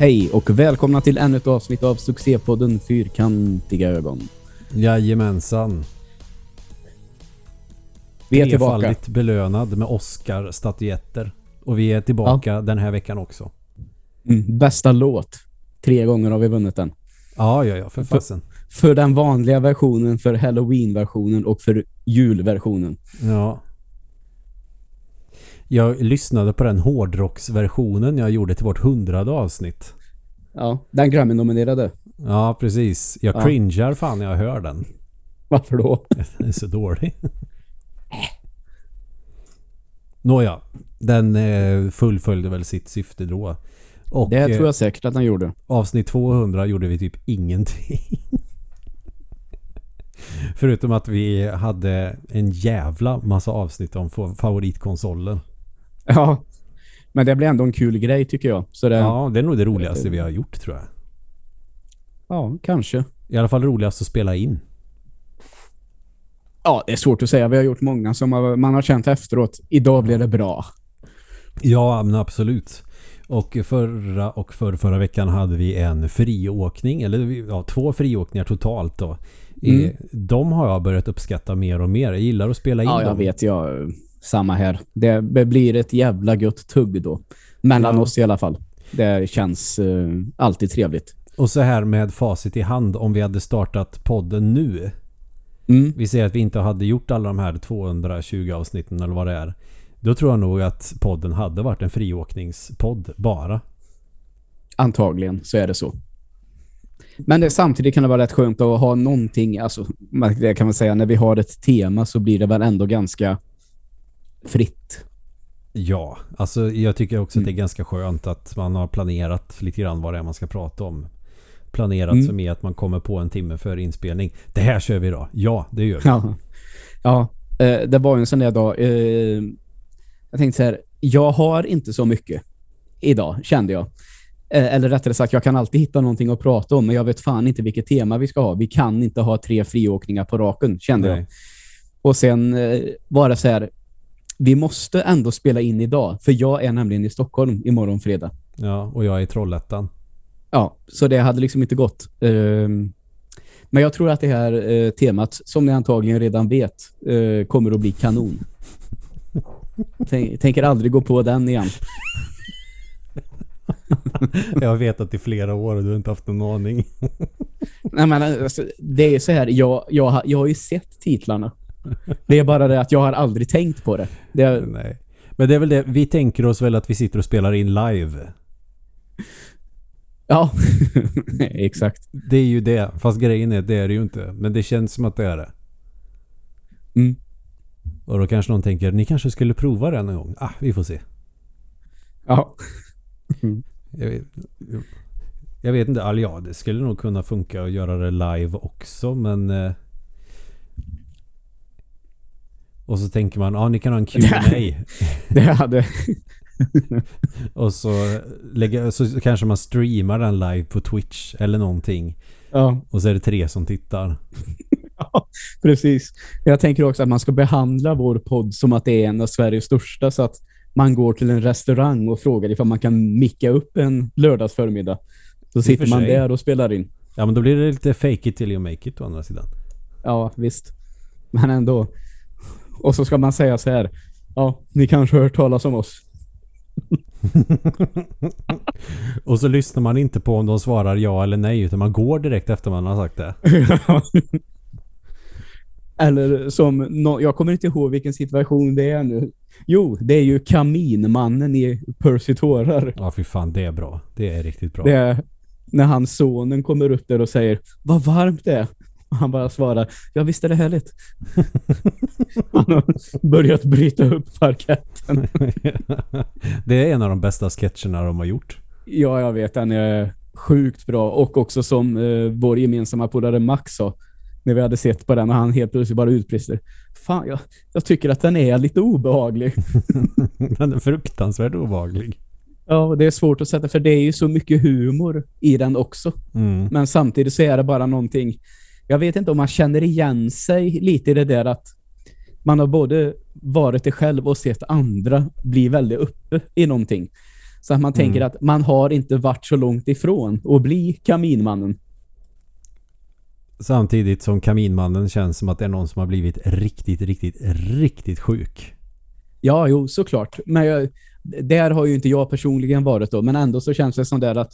Hej och välkomna till ännu ett avsnitt av succépodden Fyrkantiga ögon. Jajamensan. Vi är tillbaka. Trefaldigt belönad med Oscar-statyetter. Och vi är tillbaka den här veckan också. Mm, bästa låt. Tre gånger har vi vunnit den. Ja, ja, ja, för fasen. För den vanliga versionen, för Halloween-versionen och för julversionen. Ja. Jag lyssnade på den hårdrocksversionen jag gjorde till vårt hundrade avsnitt. Ja, den Grammy-nominerade. Ja, precis. Jag Ja. cringear fan när jag hör den. Varför då? Den är så dålig. Nåja, den eh, fullföljde väl sitt syfte då. Och Det eh, tror jag säkert att den gjorde. avsnitt 200 gjorde vi typ ingenting. Förutom att vi hade en jävla massa avsnitt om fa- favoritkonsolen. Ja, men det blir ändå en kul grej tycker jag. Så det, ja, Ja, det är nog det roligaste vi har gjort tror jag. kanske. I alla fall roligast att spela in. Ja, det är svårt att säga. Vi har gjort många som man har känt efteråt. Idag blir det bra. Ja, men absolut. Och förra och för förra veckan hade vi en friåkning, eller ja, två friåkningar totalt då. Mm. Eh, De har jag börjat uppskatta mer och mer. Jag gillar att spela in Ja, jag dem. vet. Jag, samma här. Det, blir ett jävla gött tugg då. Mellan Ja. oss i alla fall. Det känns eh, alltid trevligt. Och så här med facit i hand, om vi hade startat podden nu. Mm. Vi säger att vi inte hade gjort alla de här 220 avsnitten eller vad det är. Då tror jag nog att podden hade varit en friåkningspodd bara. Antagligen så är det så. Men det, samtidigt kan det vara rätt skönt att ha någonting, alltså det kan man säga, när vi har ett tema så blir det väl ändå ganska fritt. Ja, alltså jag tycker också att det är Mm. ganska skönt att man har planerat lite grann vad det är man ska prata om. Planerat Mm. som är att man kommer på en timme för inspelning. Det här kör vi då. Ja, det gör vi. Ja, ja eh, det var ju en sån där dag. Eh, jag tänkte så här, jag har inte så mycket idag, kände jag. Eh, eller rättare sagt, jag kan alltid hitta någonting att prata om, men jag vet fan inte vilket tema vi ska ha. Vi kan inte ha tre friåkningar på raken, kände jag. Nej. Och sen var det så här, vi måste ändå spela in idag, för jag är nämligen i Stockholm imorgon fredag. Ja, och jag är i Trollhättan. Ja, så det hade liksom inte gått. Ehm, men jag tror att det här eh, temat, som ni antagligen redan vet, eh, kommer att bli kanon. Tänk, tänker aldrig gå på den igen. Jag har vetat i flera år och du har inte haft någon aning. Nej, men alltså, det är så här, jag, jag, jag har ju sett titlarna. Det är bara det att jag har aldrig tänkt på det. det Nej. Men det är väl det, vi tänker oss väl att vi sitter och spelar in live. ja, exakt. Det är ju det. Fast grejen är, det är det ju inte. Men det känns som att det är det. Mm. Och då kanske någon tänker, ni kanske skulle prova det en gång. Ah, vi får se. Ja. Jag vet, jag vet inte, alltså, ja det skulle nog kunna funka att göra det live också men eh, Och så tänker man, ja ni kan ha en Q&A Det hade... Och så, lägga, så kanske man streamar den live på Twitch eller någonting Ja, Och så är det tre som tittar Ja, precis. Jag tänker också att man ska behandla vår podd som att det är en av Sveriges största så att man går till en restaurang och frågar ifall man kan micka upp en lördagsförmiddag. Så sitter man sig. där och spelar in. Ja men då blir det lite fake it till you make it å andra sidan Ja, visst. Men ändå. Och så ska man säga så här. Ja, ni kanske har hört talas om oss. Och så lyssnar man inte på om de svarar ja eller nej utan man går direkt efter man har sagt det Eller som, nå- jag kommer inte ihåg vilken situation det är nu. Jo, det är ju kaminmannen i Percy tårar. Ja fy fan det är bra Det är riktigt bra Det är när hans sonen kommer upp där och säger vad varmt det är. Han bara svarar, ja visst är det härligt. han har börjat bryta upp parketten. Det är en av de bästa sketcherna de har gjort Ja, jag vet, den är sjukt bra. Och också som eh, vår gemensamma polare Max sa, när vi hade sett på den och han helt plötsligt bara utbrister. Fan, jag, jag tycker att den är lite obehaglig. Den är fruktansvärt obehaglig. ja, det är svårt att sätta, för det är ju så mycket humor i den också. Mm. Men samtidigt så är det bara någonting, jag vet inte om man känner igen sig lite i det där att man har både varit det själv och sett andra bli väldigt uppe i någonting. Så att man tänker Mm. att man har inte varit så långt ifrån att bli kaminmannen. Samtidigt som Kaminmannen känns som att det är någon som har blivit riktigt, riktigt, riktigt sjuk. Ja, jo, såklart. Men jag, där har ju inte jag personligen varit då, men ändå så känns det som där att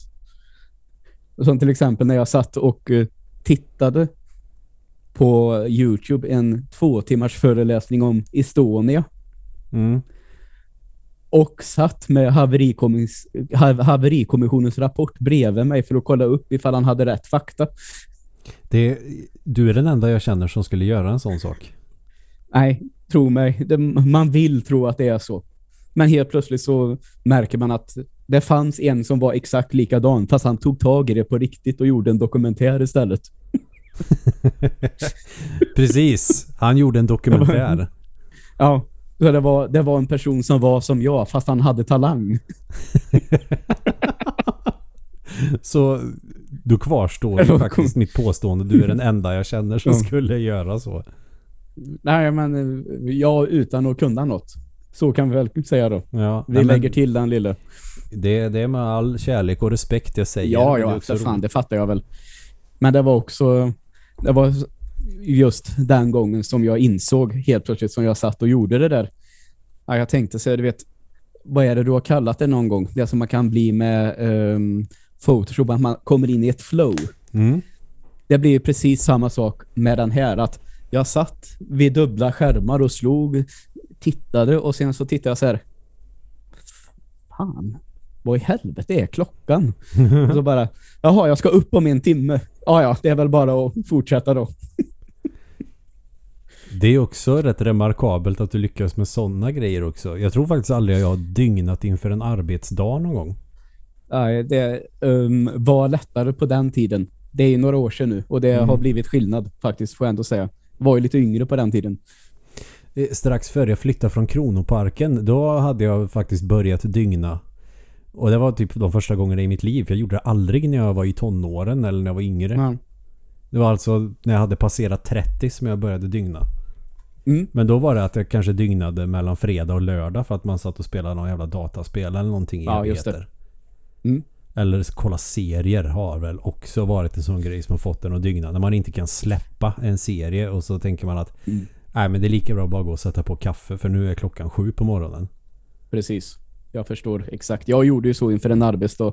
som till exempel när jag satt och eh, tittade på Youtube en två timmars föreläsning om Estonia Mm. och satt med haverikommis, hav- haverikommissionens rapport bredvid mig för att kolla upp ifall han hade rätt fakta. Det, du är den enda jag känner som skulle göra en sån sak. Nej, tro mig. Det, man vill tro att det är så. Men helt plötsligt så märker man att det fanns en som var exakt likadan fast han tog tag i det på riktigt och gjorde en dokumentär istället. Precis. Han gjorde en dokumentär. Ja, så det var, det var en person som var som jag fast han hade talang. Så då kvarstår ju faktiskt mitt påstående. Du är den enda jag känner som skulle göra så. Nej, men eh, jag utan att kunna något. Så kan vi väl säga då. Ja, Vi men lägger till den lilla. det, det är med all kärlek och respekt jag säger. Ja, det ja, för fan, det fattar jag väl. Men det var också det var just den gången som jag insåg helt plötsligt som jag satt och gjorde det där. Ja, jag tänkte så här, du vet, vad är det du har kallat det någon gång? Det som man kan bli med um, Photoshop, att man kommer in i ett flow. Mm. Det blir ju precis samma sak med den här, att jag satt vid dubbla skärmar och slog, tittade och sen så tittade jag så här. Fan, vad i helvete är klockan? och så bara, jaha, jag ska upp om en timme. Ja, ja, det är väl bara att fortsätta då. Det är också rätt remarkabelt att du lyckas med sådana grejer också. Jag tror faktiskt aldrig jag har dygnat inför en arbetsdag någon gång. Nej, det um, var lättare på den tiden. Det är ju några år sedan nu och det Mm. har blivit skillnad faktiskt, får jag ändå säga. Var ju lite yngre på den tiden. Eh, Strax före jag flyttade från Kronoparken, då hade jag faktiskt börjat dygna. Och det var typ de första gångerna i mitt liv. Jag gjorde det aldrig när jag var i tonåren eller när jag var yngre. Ja. Det var alltså när jag hade passerat 30 som jag började dygna. Mm. Men då var det att jag kanske dygnade mellan fredag och lördag för att man satt och spelade någon jävla dataspel eller någonting i Ja, just det. Mm. Eller kolla serier har väl också varit en sån grej som har fått en att dygna. När man inte kan släppa en serie och så tänker man att Mm. nej men det är lika bra att bara gå och sätta på kaffe för nu är klockan sju på morgonen. Precis. Jag förstår exakt. Jag gjorde ju så inför en arbetsdag.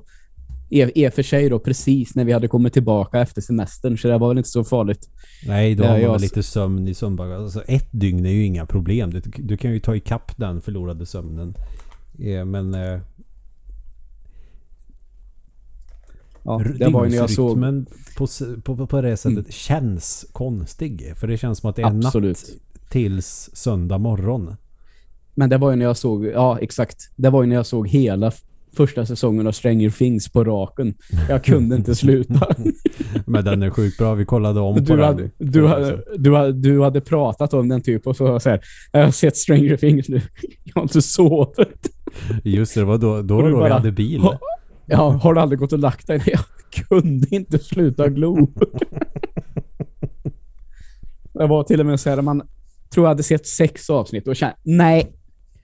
I i och för sig då precis när vi hade kommit tillbaka efter semestern så det var väl inte så farligt. Nej, då har man jag- lite sömn i sömnbagage. Alltså ett dygn är ju inga problem. Du, du kan ju ta ikapp den förlorade sömnen. Eh, Men eh, Ja, det var ju när jag såg... på, på, på det sättet Mm. känns konstig. För det känns som att det är Absolut. natt tills söndag morgon. Men det var ju när jag såg... Ja, exakt. Det var ju när jag såg hela första säsongen av Stranger Things på raken. Jag kunde inte sluta. Men den är sjukt bra. Vi kollade om på Du den. hade, du, hade, du, hade, du hade pratat om den typ och så så här, jag har sett Stranger Things nu. Jag har inte sovit. Just det, det var då, då, då vi bara- hade bil. Ha- Ja, har du aldrig gått och lagt dig? Jag kunde inte sluta glo. Det var till och med så här, man tror jag hade sett sex avsnitt och kände, nej,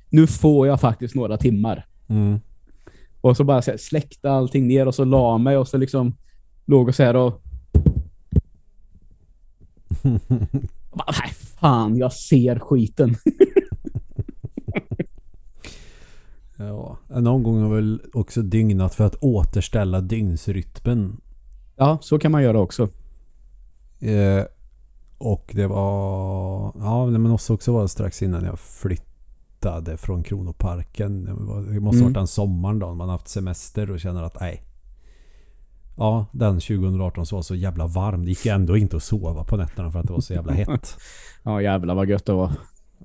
nu får jag faktiskt några timmar. Mm. Och så bara så här, släckte allting ner och så la mig och så liksom låg och så här och... Bara, Nej, fan, jag ser skiten. Ja, någon gång har väl också dygnat för att återställa dygnsrytmen. Ja, så kan man göra också. Eh, och det var... Ja, men det måste också vara strax innan jag flyttade från Kronoparken. Det, måste ha Mm. varit den sommaren då. Man har haft semester och känner att nej. Ja, den 2018 så var så jävla varm. Det gick ändå inte att sova på nätterna för att det var så jävla hett. Ja, jävlar vad gött det var.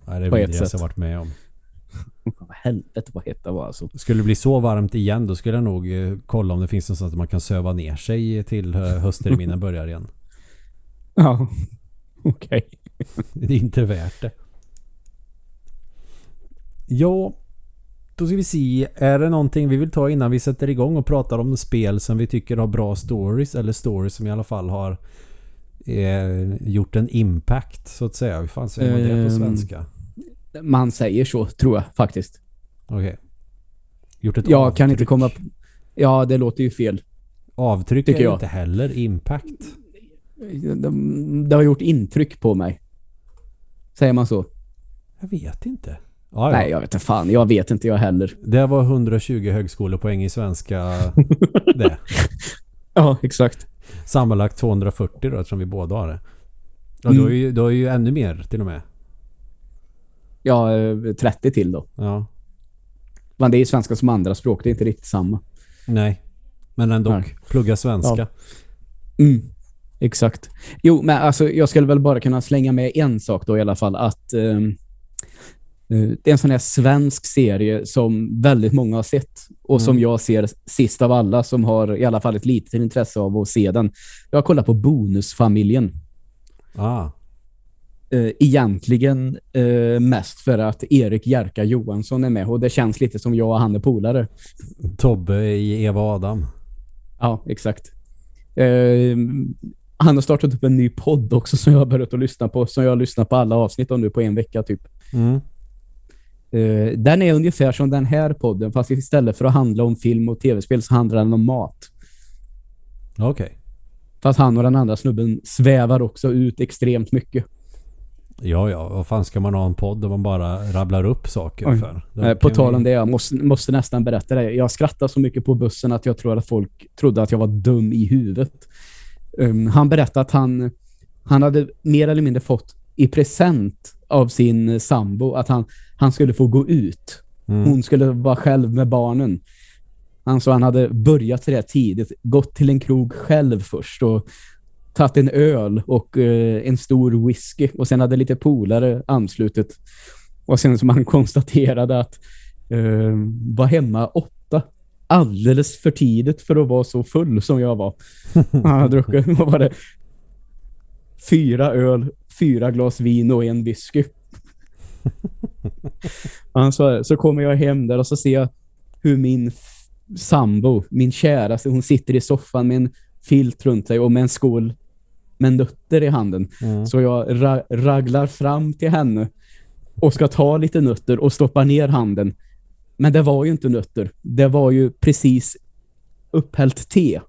Nej, det är vidrigaste jag varit med om. Helvete vad hett det var alltså. Skulle det bli så varmt igen då skulle jag nog eh, kolla om det finns någonstans att man kan söva ner sig till eh, höstterminen börjar igen. Ja, okej. Det är inte värt det. Ja, då ska vi se. Är det någonting vi vill ta innan vi sätter igång och pratar om spel som vi tycker har bra stories eller stories som i alla fall har eh, gjort en impact så att säga. Hur fan säger man det på Ehm. svenska? Man säger så, tror jag faktiskt. Okej. Gjort ett Jag avtryck. kan inte komma... på- Ja, det låter ju fel. Avtryck tycker är jag. inte heller impact. Det, det har gjort intryck på mig. Säger man så? Jag vet inte. Ja, ja. Nej, jag vet inte fan. Jag vet inte jag heller. Det var 120 högskolepoäng i svenska det. Ja, exakt. Sammanlagt 240 då eftersom vi båda har det. Ja, Mm. då, är ju, då är ju ännu mer till och med. Ja, eh, 30 till då. Ja. Men det är ju svenska som andra språk. Det är inte riktigt samma. Nej. Men ändå. Nej. Plugga svenska. Mm, exakt. Jo, men alltså jag skulle väl bara kunna slänga med en sak då i alla fall. Att eh, det är en sån här svensk serie som väldigt många har sett. Och som Mm. jag ser sist av alla som har i alla fall ett litet intresse av att se den. Jag har kollat på Bonusfamiljen. Ah. Eh, egentligen eh, mest för att Erik Jerka Johansson är med. Och det känns lite som jag och han är polare. Tobbe i Eva Adam. Ja, exakt. Eh, han har startat upp en ny podd också som jag har börjat att lyssna på. Som jag har lyssnat på alla avsnitt av nu på en vecka typ. Mm. Eh, den är ungefär som den här podden fast istället för att handla om film och tv-spel så handlar den om mat. Okej. Fast han och den andra snubben svävar också ut extremt mycket. Ja, ja. Vad fan ska man ha en podd där man bara rabblar upp saker Oj. för? Eh, på tal vi- om det, jag måste, måste nästan berätta det. Jag skrattade så mycket på bussen att jag tror att folk trodde att jag var dum i huvudet. Um, han berättade att han, han hade mer eller mindre fått i present av sin sambo att han, han skulle få gå ut. Mm. Hon skulle vara själv med barnen. Han sa han hade börjat där tidigt, gått till en krog själv först och tagit en öl och eh, en stor whisky och sen hade lite polare anslutit. Och sen som han konstaterade att eh, var hemma åtta alldeles för tidigt för att vara så full som jag var. Han hade druckit, vad var det? Fyra öl, fyra glas vin och en whisky. Han sa, så kommer jag hem där och så ser jag hur min sambo, min käraste, hon sitter i soffan med en filt runt sig och med en skål med nötter i handen. Mm. Så jag ra- raglar fram till henne och ska ta lite nötter och stoppa ner handen. Men det var ju inte nötter. Det var ju precis upphällt te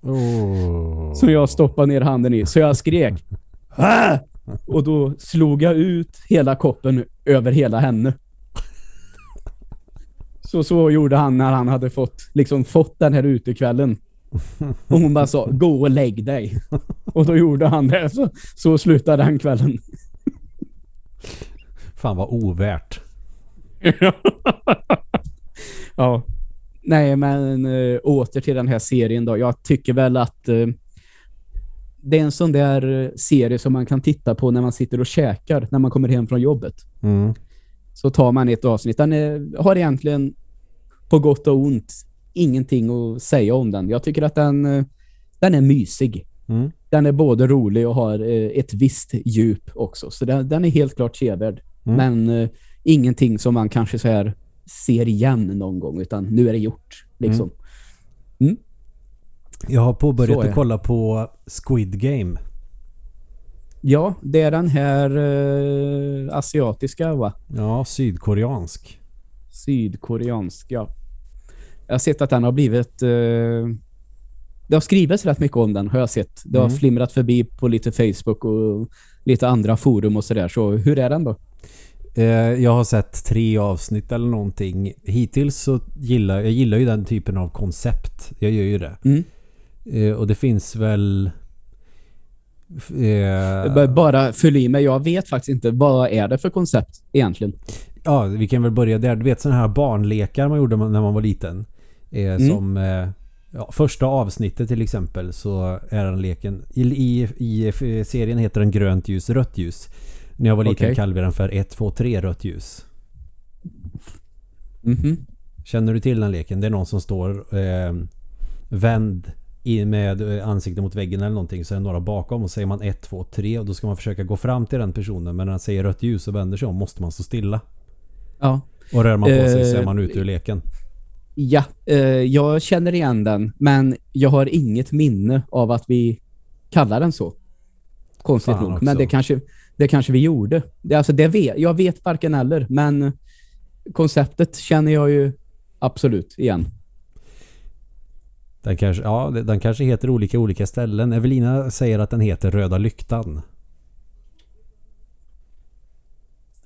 Oh. som jag stoppade ner handen i. Så jag skrek. Och då slog jag ut hela koppen över hela henne. Så så gjorde han när han hade fått, liksom fått den här utekvällen. Och hon bara sa, gå och lägg dig. Och då gjorde han det. Så, så slutade den kvällen. Fan vad ovärt. ja. Nej, men äh, åter till den här serien då. Jag tycker väl att äh, det är en sån där eh, serie som man kan titta på när man sitter och käkar när man kommer hem från jobbet. Mm. Så tar man ett avsnitt. Den är, har egentligen på gott och ont ingenting att säga om den. Jag tycker att den, eh, den är mysig. Mm. Den är både rolig och har eh, ett visst djup också. Så den, den är helt klart sevärd. Mm. Men eh, ingenting som man kanske så här ser igen någon gång utan nu är det gjort. Liksom. Jag har påbörjat att kolla på Squid Game. Ja, det är den här eh, asiatiska va? Ja, sydkoreansk. Sydkoreanska. Jag har sett att den har blivit... Eh, det har skrivits rätt mycket om den har jag sett. Det har Mm. flimrat förbi på lite Facebook och lite andra forum och sådär. Så hur är den då? Eh, jag har sett tre avsnitt eller någonting. Hittills så gillar jag gillar ju den typen av koncept. Jag gör ju det. Mm. Eh, och det finns väl... Eh, Bara fyll i mig. Jag vet faktiskt inte. Vad är det för koncept egentligen? ja, vi kan väl börja där. Du vet sådana här barnlekar man gjorde när man var liten. Eh, Mm. Som eh, ja, första avsnittet till exempel så är den leken... I, i, i serien heter den grönt ljus, rött ljus. När jag var liten Okej. kallade vi den för 1, 2, 3 rött ljus. Mhm. Känner du till den leken? Det är någon som står eh, vänd i, med eh, ansiktet mot väggen eller någonting så är det några bakom och säger man 1, 2, 3 och då ska man försöka gå fram till den personen men när han säger rött ljus och vänder sig om måste man stå stilla. Ja. Och rör man på sig så är Eh, man ute ur leken. Ja, eh, jag känner igen den. Men jag har inget minne av att vi kallar den så. Konstigt Fan nog. också. Men det kanske, det kanske vi gjorde. Det, alltså det vet, jag vet varken eller. Men konceptet känner jag ju absolut, igen. Den kanske, ja, den kanske heter olika olika ställen. Evelina säger att den heter Röda Lyktan.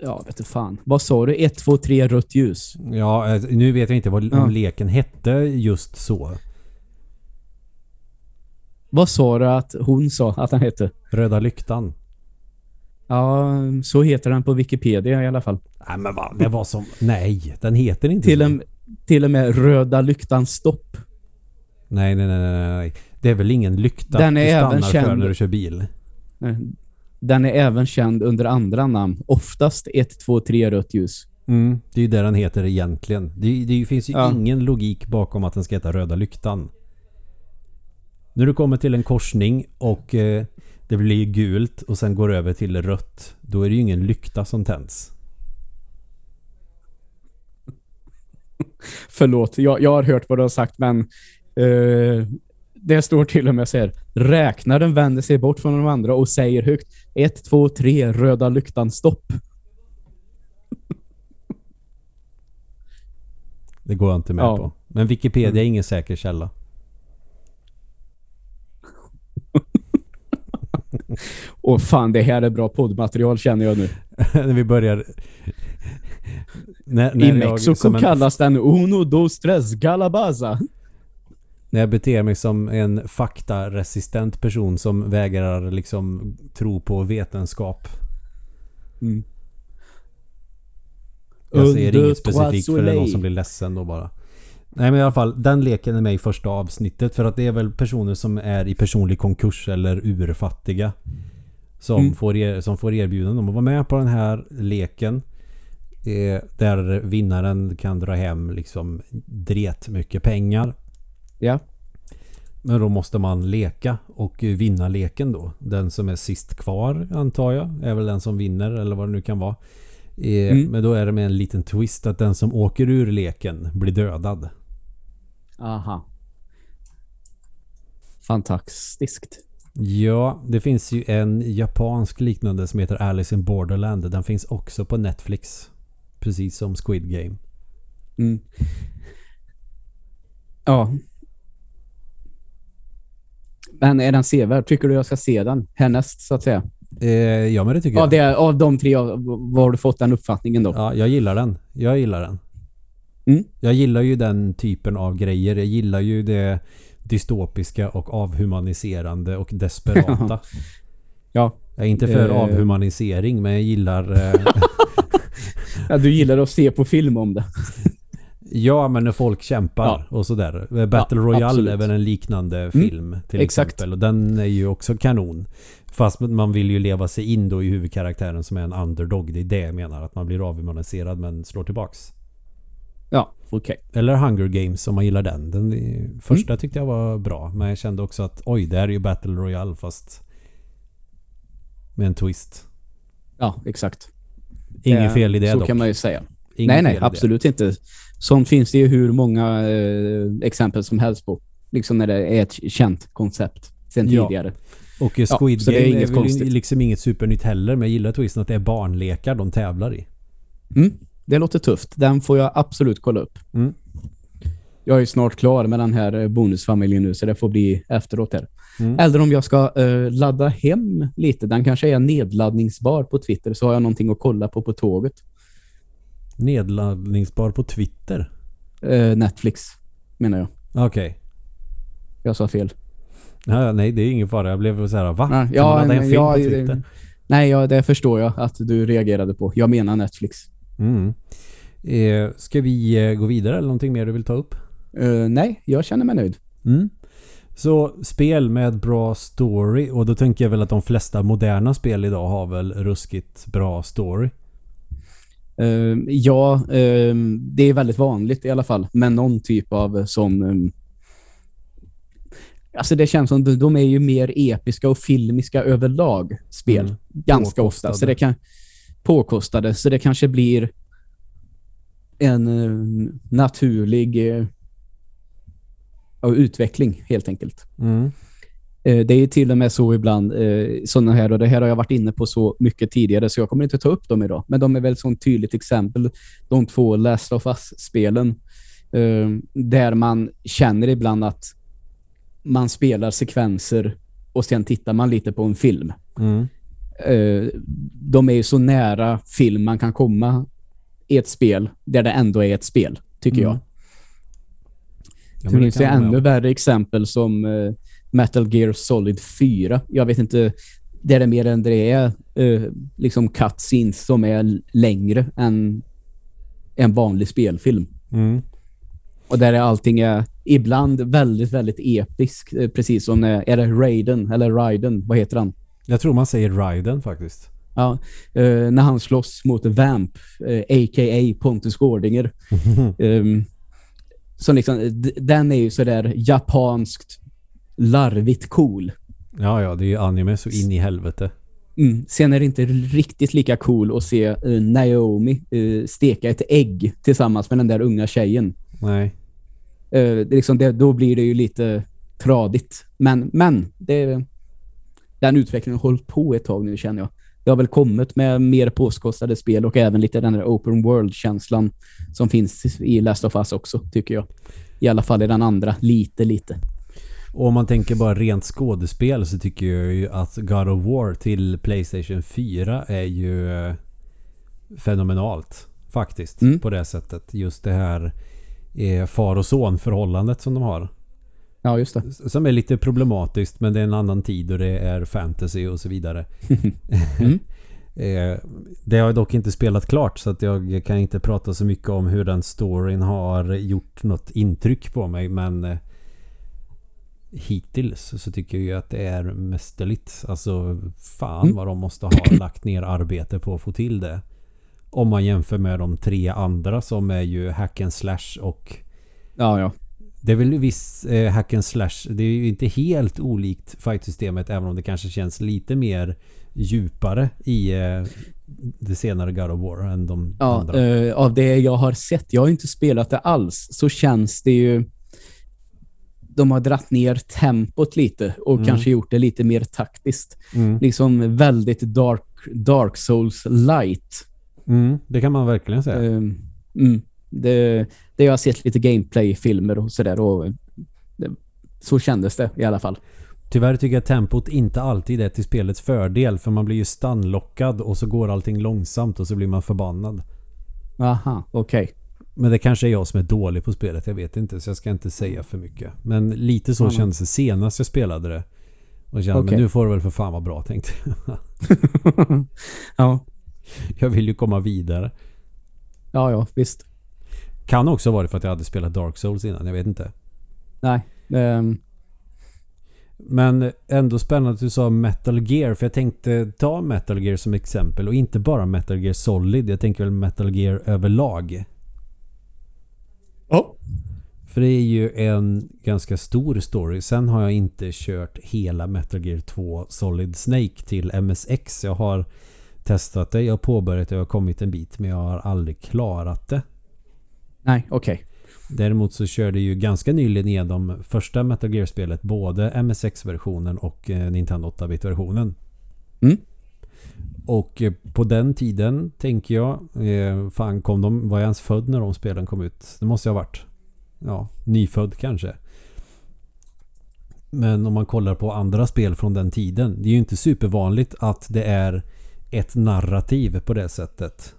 Ja, vet du fan. Vad sa du? 1, 2, 3, rött ljus. Ja, eh, nu vet jag inte vad, Ja. leken hette just så. Vad sa du att hon sa att den hette? Röda Lyktan. Ja, så heter den på Wikipedia i alla fall. Nej men vad, det var som... Nej, den heter inte Till, en, till och med röda lyktan stopp. Nej, nej, nej, nej, nej. Det är väl ingen lykta Den är du även stannar för känd- när du kör bil? Eh, Den är även känd under andra namn. Oftast 1, 2, 3 rött ljus. Mm, det är ju det den heter egentligen. Det, det finns ju Ja. ingen logik bakom att den ska heta Röda Lyktan. När du kommer till en korsning och eh, det blir gult och sen går över till rött. Då är det ju ingen lykta som tänds. Förlåt, jag, jag har hört vad du har sagt men eh, det står till och med så här. Räknaren vänder sig bort från de andra och säger högt 1, 2, 3 röda lyktan stopp. Det går jag inte med Ja. på. Men Wikipedia Mm. är ingen säker källa. Och fan, det här är bra poddmaterial känner jag nu. när vi börjar... När, I när jag Mexiko en- kallas den Uno, dos, tres, galabaza. När jag beter mig som en faktaresistent person som vägrar liksom tro på vetenskap. Mm. Jag säger inget specifikt för det är någon som blir ledsen då bara. Nej men i alla fall, den leken är med i första avsnittet för att det är väl personer som är i personlig konkurs eller urfattiga. Som, Mm. får, er, som får erbjudanden om att vara med på den här leken. Eh, där vinnaren kan dra hem liksom dret mycket pengar. Ja. Men då måste man leka och vinna leken då. Den som är sist kvar antar jag är väl den som vinner eller vad det nu kan vara. Eh, Mm. Men då är det med en liten twist att den som åker ur leken blir dödad. Aha. Fantastiskt. Ja, det finns ju en japansk liknande som heter Alice in Borderland. Den finns också på Netflix. Precis som Squid Game. Mm. Ja. Men är den sevärd? Tycker du jag ska se den härnäst så att säga? Eh, ja men det tycker Ja, jag. det av de tre, var har du fått den uppfattningen då? Ja, jag gillar den. Jag gillar den. Mm. Jag gillar ju den typen av grejer. Jag gillar ju det dystopiska och avhumaniserande och desperata. Ja. Jag är inte för Eh. avhumanisering men jag gillar... Eh, ja. Du gillar att se på film om det. ja men när folk kämpar Ja. och sådär. Battle Royale absolut. är väl en liknande film till exakt. exempel. Och den är ju också kanon. Fast man vill ju leva sig in då i huvudkaraktären som är en underdog. Det är det jag menar. Att man blir avhumaniserad men slår tillbaks. Ja, okej. Eller Hunger Games om man gillar den. Den första tyckte jag var bra. Men jag kände också att oj, det här är ju Battle Royale fast med en twist. Ja, exakt. Inget Eh, fel i det Så dock. kan man ju säga. Inget nej, nej, i det. absolut inte. Sånt finns det ju hur många eh, exempel som helst på. Liksom när det är ett känt koncept sen Ja. tidigare. Och Ja, Squid så det är Game är, inget konstigt. liksom inget supernytt heller. Men jag gillar twisten att det är barnlekar de tävlar i. Mm, det låter tufft. Den får jag absolut kolla upp. Mm. Jag är snart klar med den här eh, bonusfamiljen nu så det får bli efteråt här. Mm. Eller om jag ska eh, ladda hem lite. Den kanske är nedladdningsbar på Twitter så har jag någonting att kolla på på tåget. Nedladdningsbar på Twitter. Eh, Netflix menar jag. Okej. Jag sa fel. Ja, ja, nej, det är ingen fara. Jag blev så här, va? Nej, Kan ja, men film jag- på Twitter? Nej, ja, det förstår jag att du reagerade på. Jag menar Netflix. Mm. Eh, ska vi eh, gå vidare eller någonting mer du vill ta upp? Eh, nej, jag känner mig nöjd. Mm. Så spel med bra story och då tänker jag väl att de flesta moderna spel idag har väl ruskigt bra story. Eh, ja, eh, det är väldigt vanligt i alla fall. Men någon typ av sån... eh, alltså det känns som de, de är ju mer episka och filmiska överlag spel. Mm. Ganska ofta. Påkostade. Så det kan påkostade. Så det kanske blir en eh, naturlig eh, ja, utveckling helt enkelt. Mm. Eh, Det är till och med så ibland eh, sådana här, och det här har jag varit inne på så mycket tidigare så jag kommer inte ta upp dem idag. Men de är väl ett tydligt exempel. De två Last of Us-spelen Eh, där man känner ibland att man spelar sekvenser och sen tittar man lite på en film. Mm. De är ju så nära film man kan komma i ett spel där det ändå är ett spel, tycker Mm. jag. Ja, det finns ju ännu värre exempel som Metal Gear Solid 4. Jag vet inte, det mer än det är eh, liksom cutscenes som är längre än en vanlig spelfilm. Mm. Och där är allting är ibland väldigt, väldigt episkt. eh, Precis som, när- är det Raiden eller Raiden, vad heter han? Jag tror man säger Raiden faktiskt. Ja, eh, när han slåss mot Vamp, eh, a.k.a. Pontus Gårdinger. Um, så liksom, d- den är ju sådär japanskt larvigt cool. Ja, ja, det är ju anime så in i helvete. Mm. Sen är det inte riktigt lika cool att se eh, Naomi eh, steka ett ägg tillsammans med den där unga tjejen. Nej. Är liksom det, då blir det ju lite tradigt. Men, men det, den utvecklingen har hållit på ett tag nu känner jag. Det har väl kommit med mer påskostade spel och även lite den där open world-känslan som finns i Last of Us också, tycker jag. I alla fall i den andra, lite, lite. Och om man tänker bara rent skådespel så tycker jag ju att God of War till Playstation 4 är ju eh, fenomenalt. Faktiskt. Mm. På det sättet. Just det här eh, far och son förhållandet som de har. Ja, just det. Som är lite problematiskt men det är en annan tid och det är fantasy och så vidare. Mm. Eh, det har jag dock inte spelat klart så att jag kan inte prata så mycket om hur den storyn har gjort något intryck på mig men hittills så tycker jag ju att det är mästerligt. Alltså fan Mm. vad de måste ha lagt ner arbete på att få till det. Om man jämför med de tre andra som är ju hack and slash och Ja, ja. det är väl viss eh, hack and slash. Det är ju inte helt olikt fight-systemet även om det kanske känns lite mer djupare i eh, det senare God of War än de ja andra. eh, av det jag har sett, jag har inte spelat det alls, så känns det ju de har dratt ner tempot lite och Mm. kanske gjort det lite mer taktiskt. Mm. Liksom väldigt dark, dark souls light. Mm, det kan man verkligen säga. Um, mm, det, det jag har sett lite gameplay-filmer och sådär och det, så kändes det i alla fall. Tyvärr tycker jag tempot inte alltid är till spelets fördel för man blir ju stunlockad och så går allting långsamt och så blir man förbannad. Aha, okej. Men det kanske är jag som är dålig på spelet, jag vet inte så jag ska inte säga för mycket. Men lite så Mm. kändes det senast jag spelade det. Och kände, Okej. men nu får det väl för fan vara bra tänkte jag. ja, Jag vill ju komma vidare. ja, ja, visst. Kan också vara för att jag hade spelat Dark Souls innan, jag vet inte. Nej. ehm, Men ändå spännande att du sa Metal Gear för jag tänkte ta Metal Gear som exempel och inte bara Metal Gear Solid. Jag tänker väl Metal Gear överlag. Ja. För det är ju en ganska stor story. Sen har jag inte kört hela Metal Gear 2 Solid Snake till MSX. Jag har testat det, jag har påbörjat det, jag har kommit en bit men jag har aldrig klarat det. Nej, okej. Däremot så körde ju ganska nyligen igenom första Metal Gear-spelet. Både MSX-versionen och eh, Nintendo 8-bit-versionen. Mm. Och eh, på den tiden tänker jag, eh, fan kom de, var jag ens född när de spelen kom ut? Det måste jag ha varit. Ja, nyfödd kanske. Men om man kollar på andra spel från den tiden. Det är ju inte supervanligt att det är ett narrativ på det sättet.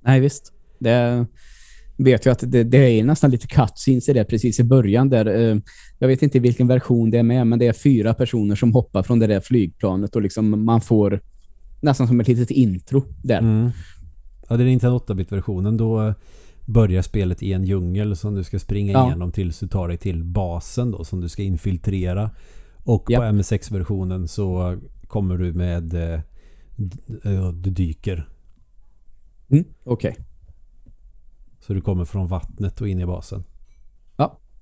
Nej, visst. Det vet jag att det, det är nästan lite cutscenes i det precis i början där. eh, Jag vet inte vilken version det är med, men det är fyra personer som hoppar från det där flygplanet och liksom man får nästan som ett litet intro där. Mm. Ja, det är Nintendo 8-bit-versionen. Då börjar spelet i en djungel som du ska springa Ja. igenom tills du tar dig till basen då som du ska infiltrera. Och Ja. på MSX-versionen så kommer du med... eh, eh, Du dyker. Mm, Okej, Så du kommer från vattnet och in i basen.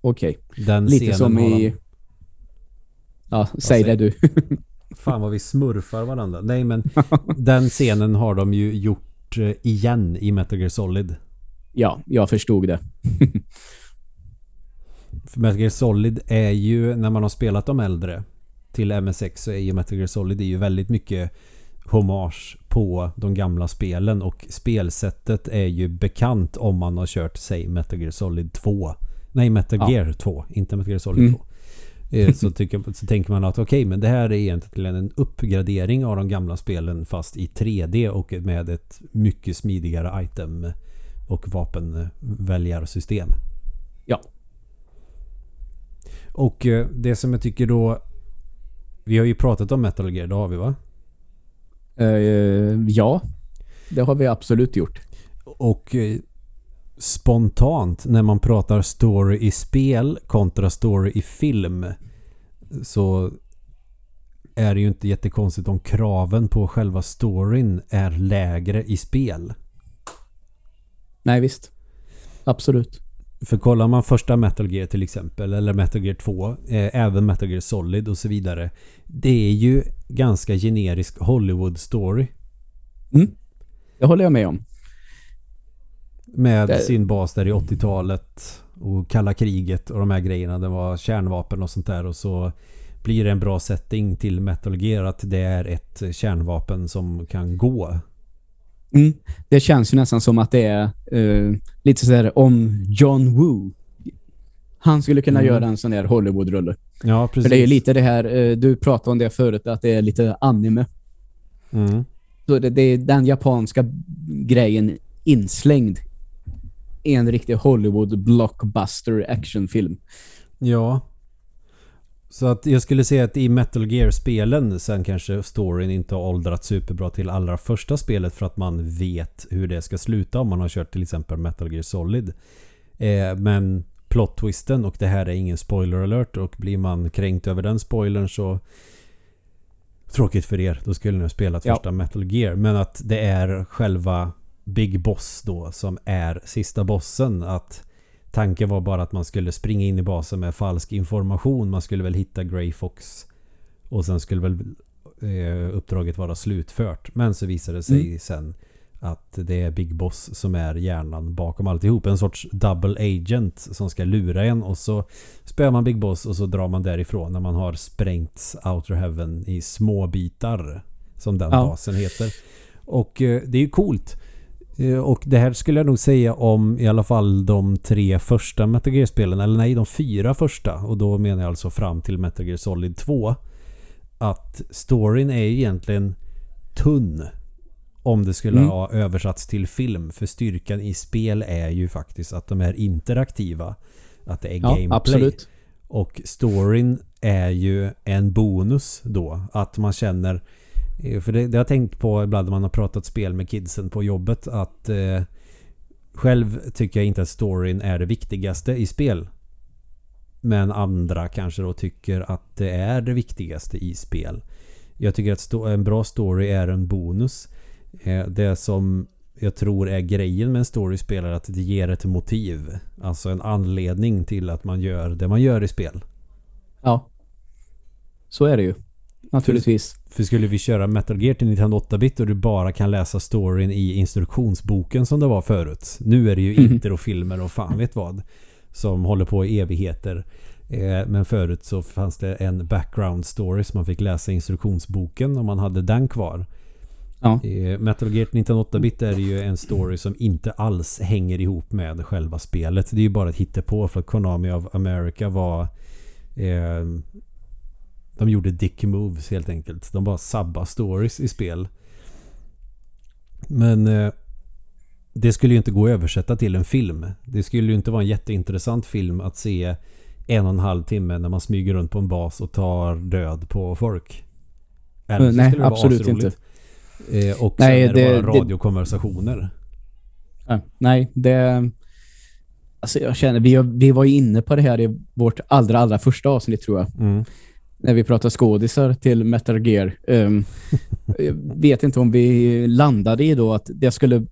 okej. Den Lite som i... Ja, säg det du. Fan vad vi smurfar varandra. Nej men den scenen har de ju gjort eh, igen i Metal Gear Solid. ja, jag förstod det. För Metal Gear Solid är ju, när man har spelat de äldre till MSX så är ju Metal Gear Solid är ju väldigt mycket hommage på de gamla spelen och spelsättet är ju bekant om man har kört, säg Metal Gear Solid 2 Nej, Metal Ja. Gear 2. Inte Metal Gear Solid Mm. 2. Eh, så, tycker, så tänker man att okej, men det här är egentligen en uppgradering av de gamla spelen fast i 3D och med ett mycket smidigare item och vapenväljarsystem. Ja. Och eh, det som jag tycker då... Vi har ju pratat om Metal Gear, det har vi va? Eh, ja, det har vi absolut gjort. Och spontant när man pratar story i spel kontra story i film så är det ju inte jättekonstigt om kraven på själva storyn är lägre i spel. Nej, visst. Absolut. För kollar man första Metal Gear till exempel eller Metal Gear 2, eh, även Metal Gear Solid och så vidare. Det är ju ganska generisk Hollywood story. Mm. Det håller jag med om. Med Det- sin bas där i 80-talet och kalla kriget och de här grejerna. Det var kärnvapen och sånt där och så blir det en bra setting till Metal Gear att det är ett kärnvapen som kan gå. Mm. Det känns ju nästan som att det är eh, lite sådär om John Woo. Han skulle kunna Mm. göra en sån här Hollywood-rulle. Ja, precis. För det är ju lite det här, eh, du pratade om det förut, att det är lite anime. Mm. Så det, det är den japanska grejen inslängd en riktig Hollywood blockbuster actionfilm. Ja. Så att jag skulle säga att i Metal Gear-spelen sen kanske storyn inte har åldrats superbra till allra första spelet för att man vet hur det ska sluta om man har kört till exempel Metal Gear Solid. Eh, men plot-twisten och det här är ingen spoiler alert och blir man kränkt över den spoilern så tråkigt för er. Då skulle ni ha spelat Ja. första Metal Gear. Men att det är själva Big Boss då som är sista bossen. Att Tanken var bara att man skulle springa in i basen med falsk information. Man skulle väl hitta Grey Fox. Och sen skulle väl eh, uppdraget vara slutfört. Men så visade det sig sen att det är Big Boss som är hjärnan bakom alltihop. En sorts double agent som ska lura en och så spöar man Big Boss och så drar man därifrån när man har sprängt Outer Heaven i små bitar. Som den Ja. basen heter. Och eh, det är ju coolt. Eh, Och det här skulle jag nog säga om i alla fall de tre första Metal Gear-spelen. Eller nej, de fyra första. Och då menar jag alltså fram till Metal Gear Solid 2. Att storyn är egentligen tunn. Om det skulle Mm. ha översatts till film. För styrkan i spel är ju faktiskt att de är interaktiva. Att det är Ja, gameplay. absolut. Och storyn är ju en bonus då. Att man känner... Eh, för det, det har jag tänkt på ibland när man har pratat spel med kidsen på jobbet. Att eh, själv tycker jag inte att storyn är det viktigaste i spel. Men andra kanske då tycker att det är det viktigaste i spel. Jag tycker att en bra story är en bonus. Eh, det som jag tror är grejen med en story i spel är att det ger ett motiv. Alltså en anledning till att man gör det man gör i spel. Ja. Så är det ju. Naturligtvis. För skulle vi köra Metal Gear till 1908-bit och du bara kan läsa storyn i instruktionsboken som det var förut. Nu är det ju Mhm. introfilmer och fan vet vad. Som håller på i evigheter. Eh, Men förut så fanns det en background story som man fick läsa i instruktionsboken om man hade den kvar. Ja. Eh, Metal Gear 1908-bit är ju en story som inte alls hänger ihop med själva spelet. Det är ju bara ett hittepå för att Konami of America var... Eh, de gjorde dick moves helt enkelt. De bara sabba stories i spel. Men eh, det skulle ju inte gå att översätta till en film. Det skulle ju inte vara en jätteintressant film att se en och en halv timme när man smyger runt på en bas och tar död på folk. Eller så Nej, skulle det vara absolut asroligt. Eh, och Nej, sen är det, det- bara det- radiokonversationer. Ja, nej, det... Alltså jag känner, vi, vi var ju inne på det här i vårt allra, allra första avsnitt tror jag. Mm. När vi pratade skådisar till Metal Gear. Um, jag vet inte om vi landade i då att det skulle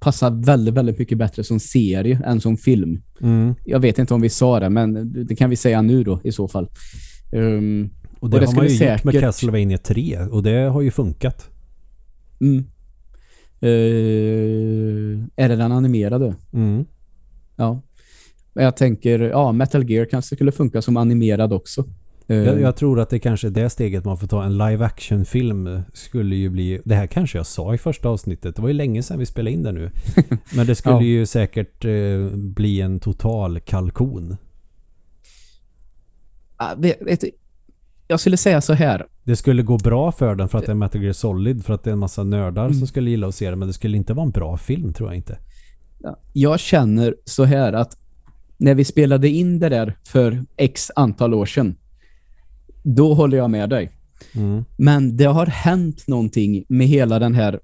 passa väldigt, väldigt mycket bättre som serie än som film. Mm. Jag vet inte om vi sa det, men det kan vi säga nu då i så fall. Um, Och det, Och det har man ju skulle gjort med säkert- Castlevania 3 och det har ju funkat. mm. Eh, är det den animerade? Mm. Ja. Jag tänker, ja, Metal Gear kanske skulle funka som animerad också. Eh, Jag, jag tror att det kanske är det steget man får ta. En live action film skulle ju bli... Det här kanske jag sa i första avsnittet. Det var ju länge sedan vi spelade in det nu. Men det skulle Ja. ju säkert eh, bli en total kalkon. jag skulle säga så här. Det skulle gå bra för den för att det är Metal Gear Solid. För att det är en massa nördar Mm. som skulle gilla att se det. Men det skulle inte vara en bra film tror jag inte. Ja, Jag känner så här att när vi spelade in det där för x antal år sedan, då håller jag med dig. Mm. Men det har hänt någonting med hela den här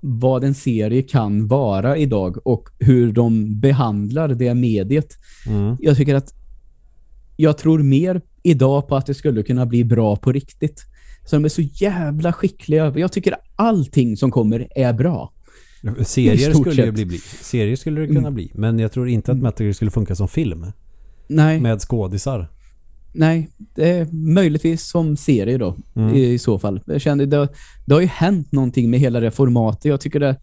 vad en serie kan vara idag och hur de behandlar det mediet. Mm. Jag tycker att jag tror mer idag på att det skulle kunna bli bra på riktigt. Så de är så jävla skickliga. Jag tycker allting som kommer är bra. Serier skulle, det bli, bli. Serier skulle det kunna Mm. bli. Men jag tror inte att Mm. Metal Gear skulle funka som film. Nej, Med skådisar. Nej. Det är möjligtvis som serie då Mm. i, i så fall. Jag kände det, det har ju hänt någonting med hela det formatet. Jag tycker det,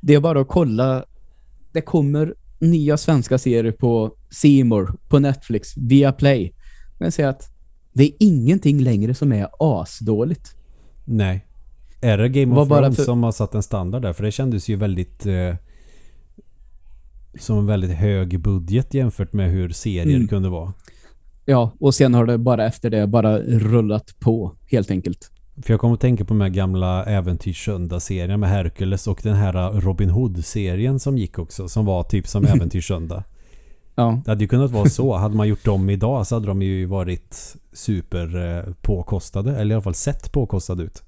det är bara att kolla. Det kommer nya svenska serier på More, på Netflix, via Play. Jag säger att det är ingenting längre som är asdåligt. Nej. Är det Game Var of Thrones för- som har satt en standard där? För det kändes ju väldigt... Eh, som en väldigt hög budget jämfört med hur serier Mm. kunde vara. Ja, och sen har det bara efter det bara rullat på helt enkelt. För jag kommer att tänka på de här gamla Äventyrssöndag-serierna med Hercules och den här Robin Hood-serien som gick också. Som var typ som Äventyrssöndag. Ja, Det hade ju kunnat vara så. Hade man gjort dem idag så hade de ju varit super eh. Eller i alla fall sett påkostade ut.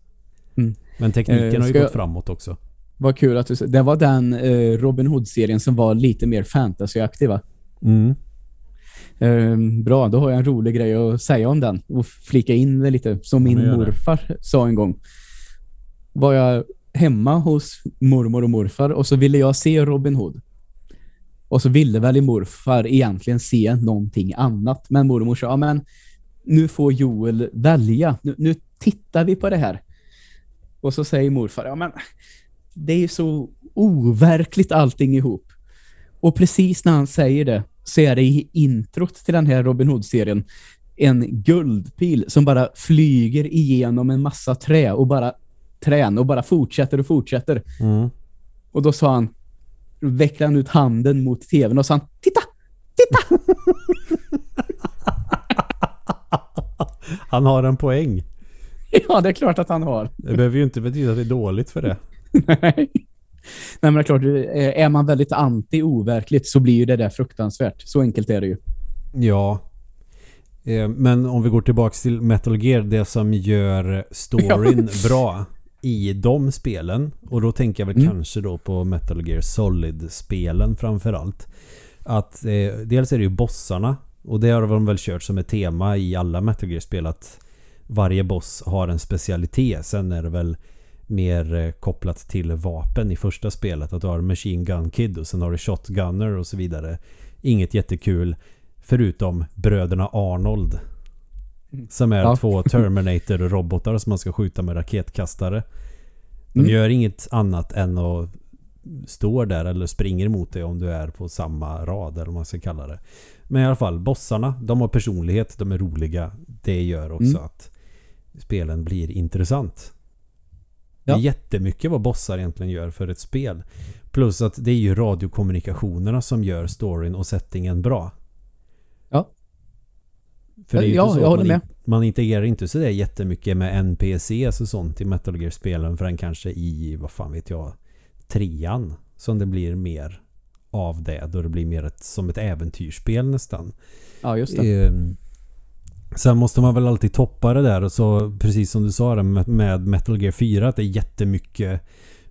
Mm. Men tekniken Eh, har ju gått jag- framåt också. vad kul att du Det var den eh, Robin Hood-serien som var lite mer fantasyaktig va? Mm. Eh, bra, då har jag en rolig grej att säga om den och flika in det lite. Som Ja, min det. morfar sa en gång. Var jag hemma hos mormor och morfar och så ville jag se Robin Hood. Och så ville väl morfar egentligen se någonting annat. Men mormor sa, ja men nu får Joel välja. Nu, nu tittar vi på det här. Och så säger morfar, ja men det är ju så overkligt allting ihop. Och precis när han säger det så är det i introt till den här Robin Hood-serien en guldpil som bara flyger igenom en massa trä och bara trän och bara fortsätter och fortsätter. Mm. Och då sa han, vecklade han ut handen mot tvn och sa han, titta! Titta! Han har en poäng. ja, det är klart att han har. Det behöver ju inte betyda att det är dåligt för det. Nej. Nej, men det är klart, eh, är man väldigt anti-overkligt så blir ju det där fruktansvärt. Så enkelt är det ju. Ja. Eh, Men om vi går tillbaks till Metal Gear, det som gör storyn bra i de spelen, och då tänker jag väl Mm. kanske då på Metal Gear Solid-spelen framförallt. Att eh, dels är det ju bossarna, och det har de väl kört som ett tema i alla Metal Gear-spel att varje boss har en specialitet. Sen är det väl mer eh, kopplat till vapen i första spelet. Att du har Machine Gun Kid och sen har du Shotgunner och så vidare. Inget jättekul förutom bröderna Arnold. Som är Ja. två Terminator-robotar som man ska skjuta med raketkastare. De Mm. gör inget annat än att stå där eller springer mot dig om du är på samma rad eller vad man ska kalla det. Men i alla fall, bossarna, de har personlighet, de är roliga. Det gör också Mm. att spelen blir intressant. Det Ja. är jättemycket vad bossar egentligen gör för ett spel. Plus att det är ju radiokommunikationerna som gör storyn och settingen bra. Ja. För det är ju Ja, inte så jag håller man, med. man integrerar inte så där jättemycket med NPCs och sånt i Metal Gear-spelen förrän kanske i, vad fan vet jag, trean. Som det blir mer av det. Då det blir mer ett, som ett äventyrsspel nästan. Ja, just det. Ehm, Sen måste man väl alltid toppa det där och så precis som du sa det med, Metal Gear 4 att det är jättemycket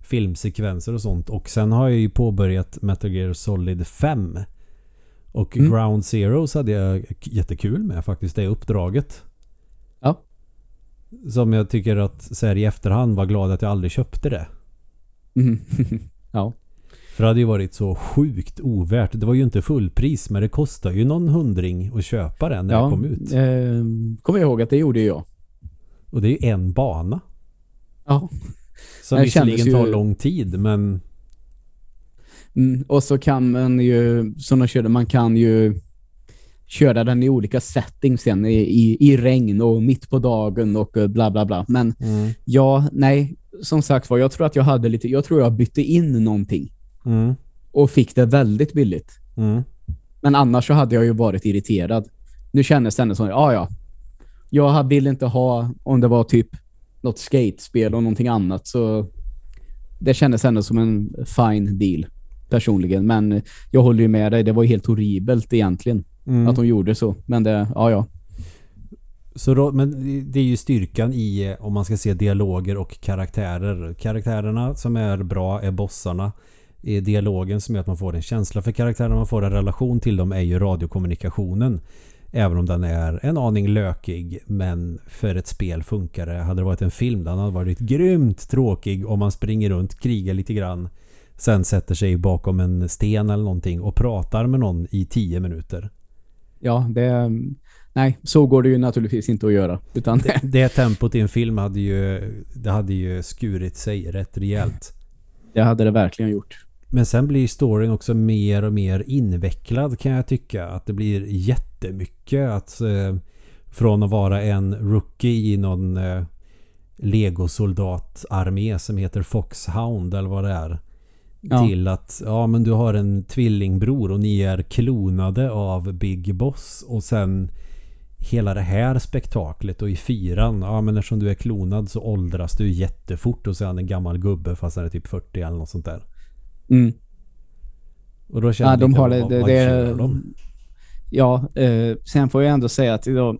filmsekvenser och sånt och sen har jag ju påbörjat Metal Gear Solid 5 och Mm. Ground Zeroes hade jag jättekul med faktiskt det uppdraget. Ja. Som jag tycker att så här i efterhand var glad att jag aldrig köpte det. Mhm. ja. För det hade ju varit så sjukt ovärt. Det var ju inte fullpris men det kostar ju någon hundring att köpa den när ja. det kom ut. Eh, kommer jag ihåg att det gjorde jag. Och det är ju en bana. Ja. Som Det visserligen ju- tar lång tid men Mm, och så kan man ju, som de körde, man kan ju köra den i olika settings sen i, i, i regn och mitt på dagen och eh, bla bla bla. Men Mm. ja, nej, som sagt var, jag tror att jag hade lite, jag tror jag bytte in någonting Mm. och fick det väldigt billigt. Mm. Men annars så hade jag ju varit irriterad. Nu kändes det ändå som, ja ja. Jag vill inte ha, om det var typ något skatespel och någonting annat så det kändes ändå som en fine deal personligen. Men jag håller ju med dig, det var helt horribelt egentligen Mm. att de gjorde så. Men det, ja ja. Så då, men det är ju styrkan i eh, om man ska se dialoger och karaktärer. Karaktärerna som är bra är bossarna. Är dialogen som gör att man får en känsla för karaktärerna, man får en relation till dem är ju radiokommunikationen. Även om den är en aning lökig men för ett spel funkar det. Hade det varit en film den hade varit grymt tråkig om man springer runt, krigar lite grann. Sen sätter sig bakom en sten eller någonting och pratar med någon i tio minuter. Ja, det... Nej, så går det ju naturligtvis inte att göra. Utan Det, det tempot i en film hade ju, det hade ju skurit sig rätt rejält. det hade det verkligen gjort. Men sen blir storyn också mer och mer invecklad kan jag tycka. Att det blir jättemycket att eh, från att vara en rookie i någon eh, legosoldatarmé som heter Foxhound eller vad det är. Ja. Till att ja men du har en tvillingbror och ni är klonade av Big Boss och sen hela det här spektaklet och i fyran, ja men eftersom du är klonad så åldras du jättefort och så är han en gammal gubbe fast han är typ 40 eller något sånt där. Mm. Och då känner Ja, de har det. det, det de? Ja, eh, sen får jag ändå säga att idag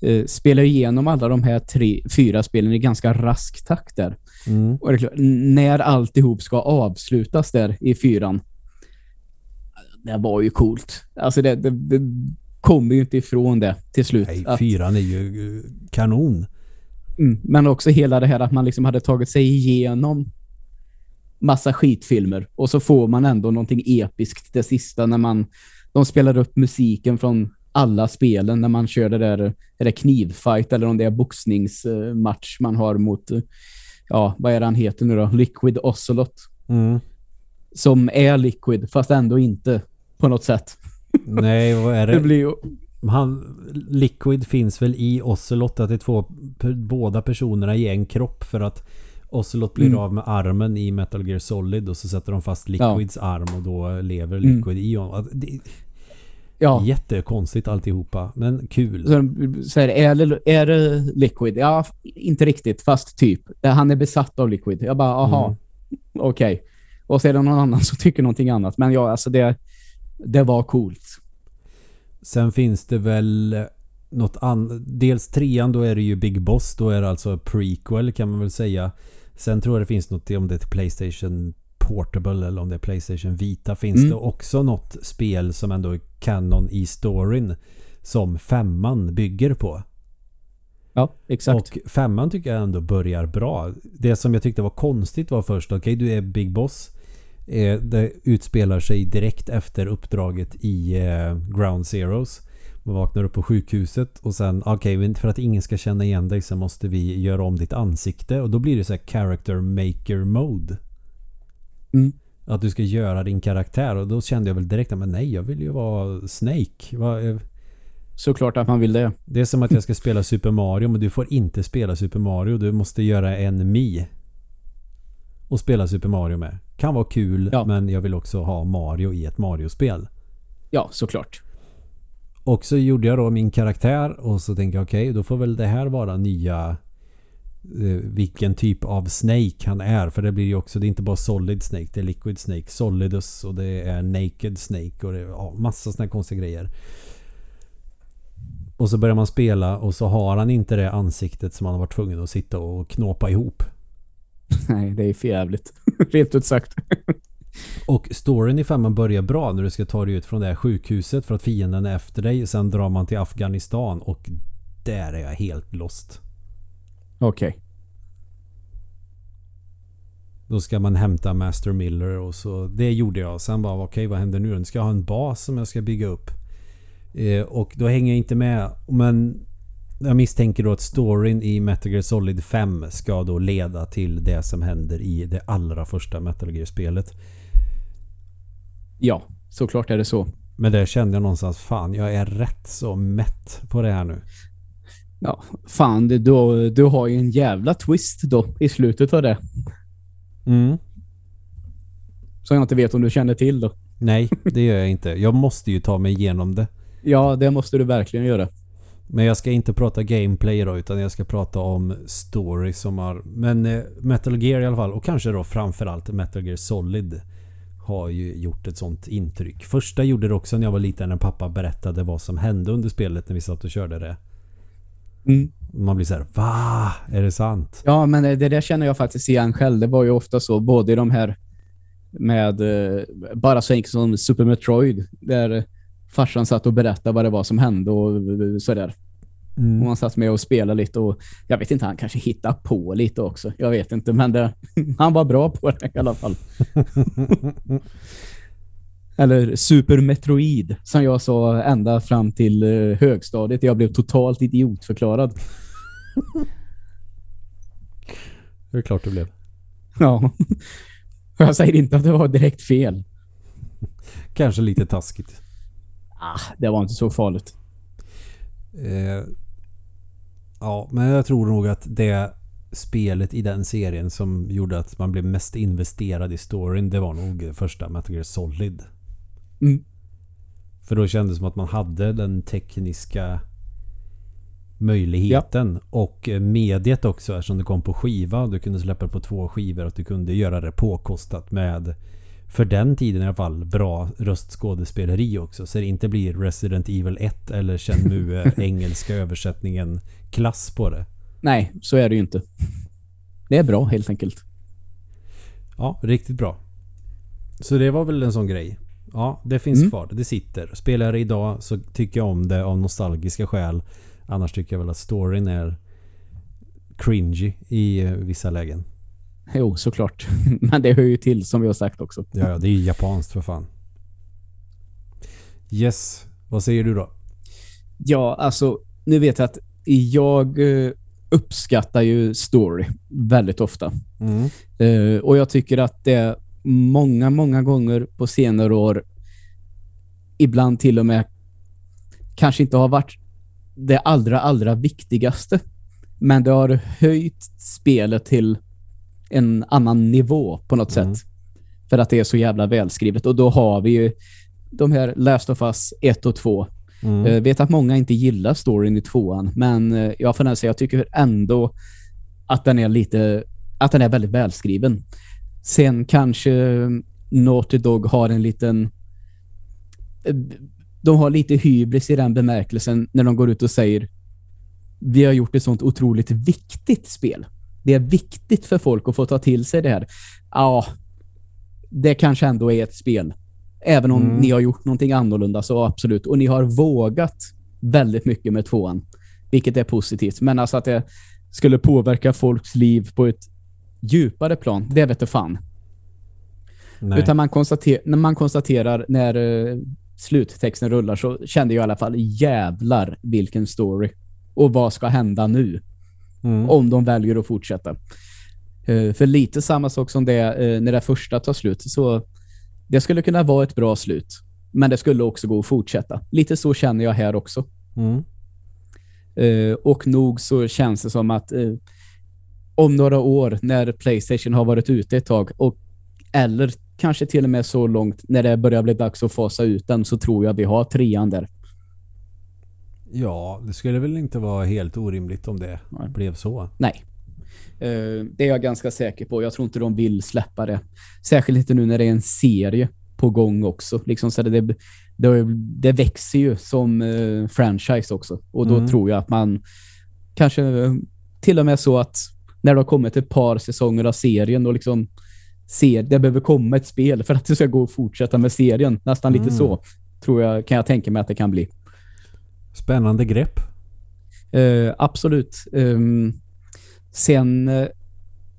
eh, spelar igenom alla de här tre, fyra spelen i ganska rask takt där. Mm. Och klart, när alltihop ska avslutas där i fyran. Det var ju coolt. Alltså det, det, det kommer ju inte ifrån det till slut. Nej, Att- fyran är ju eh, kanon. Mm, men också hela det här att man liksom hade tagit sig igenom massa skitfilmer och så får man ändå någonting episkt det sista när man de spelar upp musiken från alla spelen när man kör det där, är det knivfight eller om det är boxningsmatch man har mot ja, vad är han heter nu då? Liquid Ocelot Mm. som är Liquid fast ändå inte på något sätt. Nej, vad är Det det? blir ju Han, Liquid finns väl i Ocelot att det är två, båda personerna i en kropp för att Ocelot blir Mm. av med armen i Metal Gear Solid och så sätter de fast Liquids arm och då lever Mm. Liquid i honom. Det ja, jättekonstigt alltihopa, men kul. Så, de säger, är, det, är det Liquid? Ja, inte riktigt, fast typ. Det- Han är besatt av Liquid. Jag bara, aha, Mm. okej. Och så är det någon annan som tycker någonting annat. Men ja, alltså det, det var coolt. Sen finns det väl något annat. Dels trean då är det ju Big Boss. Då är det alltså prequel kan man väl säga. Sen tror jag det finns något om det är Playstation Portable eller om det är Playstation Vita. Finns Mm. det också något spel som ändå är canon i storyn som femman bygger på. Ja, exakt. Och femman tycker jag ändå börjar bra. Det som jag tyckte var konstigt var först, okej du är Big Boss. Eh, det utspelar sig direkt efter uppdraget i eh, Ground Zeroes. Man vaknar upp på sjukhuset och sen, okej men för att ingen ska känna igen dig så måste vi göra om ditt ansikte. Och då blir det så här character maker mode. Mm. Att du ska göra din karaktär och då kände jag väl direkt, men nej jag vill ju vara Snake. Eh, Såklart att man vill det. det är som att jag ska spela Super Mario men du får inte spela Super Mario. Du måste göra en Mi. Och spela Super Mario med. Kan vara kul Ja. men jag vill också ha Mario i ett Mario-spel. Ja, såklart. Och så gjorde jag då min karaktär och så tänkte jag okej då får väl det här vara nya eh, vilken typ av Snake han är. För det blir ju också, det är inte bara Solid Snake, det är Liquid Snake, Solidus och det är Naked Snake och det är ja, massa sådana konstiga grejer. Och så börjar man spela och så har han inte det ansiktet som han har varit tvungen att sitta och knåpa ihop. Nej, det är för jävligt. Rent ut sagt. Och storyn i femman börjar bra när du ska ta dig ut från det här sjukhuset för att fienden är efter dig. Sen drar man till Afghanistan och där är jag helt lost. Okej. Då ska man hämta Master Miller och så det gjorde jag. Sen bara okej vad händer nu? Nu ska jag ha en bas som jag ska bygga upp. Eh, och då hänger jag inte med. Men jag misstänker då att storyn i Metal Gear Solid 5 ska då leda till det som händer i det allra första Metal Gear-spelet. Ja, såklart är det så. Men där kände jag någonstans, fan jag är rätt så mätt på det här nu. Ja, fan, du, du, du har ju en jävla twist då i slutet av det. Mm. Som jag inte vet om du känner till då. Nej, det gör jag inte. Jag måste ju ta mig igenom det. Ja, det måste du verkligen göra. Men jag ska inte prata gameplay då utan jag ska prata om story som har... Men eh, Metal Gear i alla fall och kanske då framförallt Metal Gear Solid har ju gjort ett sånt intryck. Första gjorde det också när jag var liten när pappa berättade vad som hände under spelet när vi satt och körde det. Mm. Man blir så här, va? Är det sant? Ja, men det där känner jag faktiskt igen själv. Det var ju ofta så, både i de här med eh, bara så enkelt som Super Metroid, där farsan satt och berättade vad det var som hände och eh, sådär. Mm. Och man satt med och spelade lite och jag vet inte, han kanske hittade på lite också. Jag vet inte, men det, han var bra på det i alla fall. Eller Super Metroid, som jag sa ända fram till eh, högstadiet. Jag blev totalt idiotförklarad. Det är klart det blev. Ja. Och jag säger inte att det var direkt fel. Kanske lite taskigt. Ah, det var inte så farligt. Eh, ja, men jag tror nog att det spelet i den serien som gjorde att man blev mest investerad i storyn, det var nog första Metal Gear Solid. Mm. För då kändes det som att man hade den tekniska möjligheten och eh, mediet också eftersom det kom på skiva. Du kunde släppa på två skivor och du kunde göra det påkostat med för den tiden i alla fall bra röstskådespeleri också. Så det inte blir Resident Evil 1 eller Shenmue engelska översättningen klass på det. Nej, så är det ju inte. Det är bra helt enkelt. Ja, riktigt bra. Så det var väl en sån grej. Ja, det finns Mm. kvar. Det sitter. Spelar jag det idag så tycker jag om det av nostalgiska skäl. Annars tycker jag väl att storyn är cringy i eh, vissa lägen. Jo, såklart. Men det hör ju till som vi har sagt också. Ja, ja, det är ju japanskt för fan. Yes, vad säger du då? Ja, alltså, nu vet jag att jag eh, uppskattar ju story väldigt ofta. Mm. Eh, och jag tycker att det många, många gånger på senare år ibland till och med kanske inte har varit det allra, allra viktigaste. Men det har höjt spelet till en annan nivå på något Mm. sätt. För att det är så jävla välskrivet. Och då har vi ju de här Last of Us 1 och 2. Mm. Jag vet att många inte gillar storyn i tvåan, men eh, jag får säga jag tycker ändå att den är lite att den är väldigt välskriven. Sen kanske Naughty Dog har en liten eh, de har lite hybris i den bemärkelsen när de går ut och säger vi har gjort ett sånt otroligt viktigt spel. Det är viktigt för folk att få ta till sig det här. Ja, det kanske ändå är ett spel. Även om Mm. ni har gjort någonting annorlunda så absolut. Och ni har vågat väldigt mycket med tvåan. Vilket är positivt. Men alltså att det skulle påverka folks liv på ett djupare plan, det vet du fan. Nej. Utan man konstater när man konstaterar när eh, sluttexten rullar så kände jag i alla fall jävlar vilken story. Och vad ska hända nu? Mm. Om de väljer att fortsätta. Eh, för lite samma sak som det eh, när det första tar slut. Så det skulle kunna vara ett bra slut. Men det skulle också gå att fortsätta. Lite så känner jag här också. Mm. Eh, och nog så känns det som att om några år när Playstation har varit ute ett tag och eller kanske till och med så långt när det börjar bli dags att fasa ut den så tror jag vi har trean där. Ja, det skulle väl inte vara helt orimligt om det Nej. blev så. Nej. Eh, det är jag ganska säker på. Jag tror inte de vill släppa det. Särskilt inte nu när det är en serie på gång också. Liksom så det, det, det växer ju som eh, franchise också. Och då Mm. tror jag att man kanske till och med så att när det har kommit ett par säsonger av serien och liksom ser, det behöver komma ett spel för att det ska gå att fortsätta med serien. Nästan lite Mm. så tror jag, kan jag tänka mig att det kan bli. Spännande grepp. Eh, absolut. Ehm, sen eh,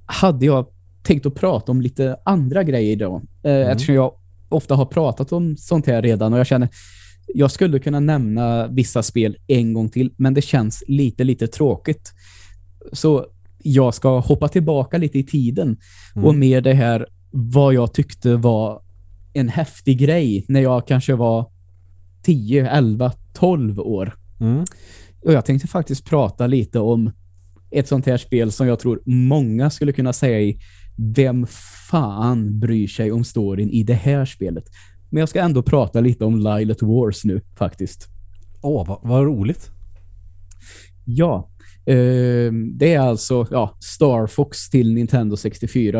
hade jag tänkt att prata om lite andra grejer idag. Eh, Mm. Eftersom jag ofta har pratat om sånt här redan och jag känner jag skulle kunna nämna vissa spel en gång till, men det känns lite, lite tråkigt. Så jag ska hoppa tillbaka lite i tiden Mm. och med det här vad jag tyckte var en häftig grej när jag kanske var 10, 11, 12 år. Mm. Och jag tänkte faktiskt prata lite om ett sånt här spel som jag tror många skulle kunna säga i vem fan bryr sig om storyn i det här spelet. Men jag ska ändå prata lite om Lilith Wars nu faktiskt. Åh, vad, vad roligt. Ja, eh, det är alltså ja, Star Fox till Nintendo 64.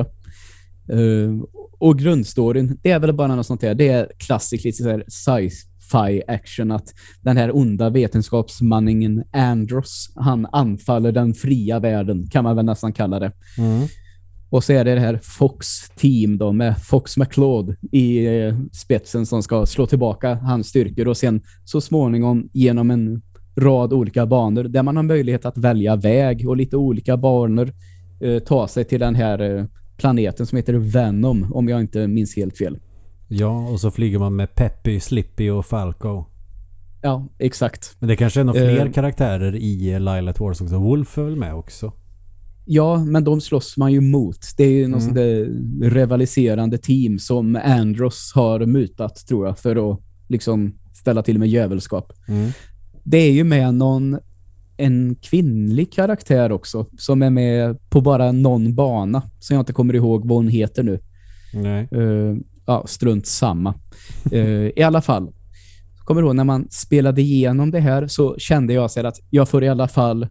Eh, och grundstoryn, det är väl bara något sånt här. Det är klassiskt lite såhär sci-fi action att den här onda vetenskapsmanningen Andros, han anfaller den fria världen kan man väl nästan kalla det. Mm. Och så är det det här Fox-team då med Fox McCloud i eh, spetsen som ska slå tillbaka hans styrkor och sen så småningom genom en rad olika banor där man har möjlighet att välja väg och lite olika banor eh, ta sig till den här eh, planeten som heter Venom om jag inte minns helt fel. Ja, och så flyger man med Peppy, Slippy och Falco. Ja, exakt. Men det kanske är några fler Eh. karaktärer i Lilith Wars också. Wolf är väl med också? Ja, men de slåss man ju mot. Det är ju något Mm. sånt där rivaliserande team som Andros har mutat tror jag för att liksom ställa till med jävelskap. Mm. Det är ju med någon en kvinnlig karaktär också som är med på bara någon bana som jag inte kommer ihåg vad hon heter nu. Nej. Uh, ja, strunt samma. Uh, I alla fall, kommer ihåg när man spelade igenom det här så kände jag så att jag får i alla fall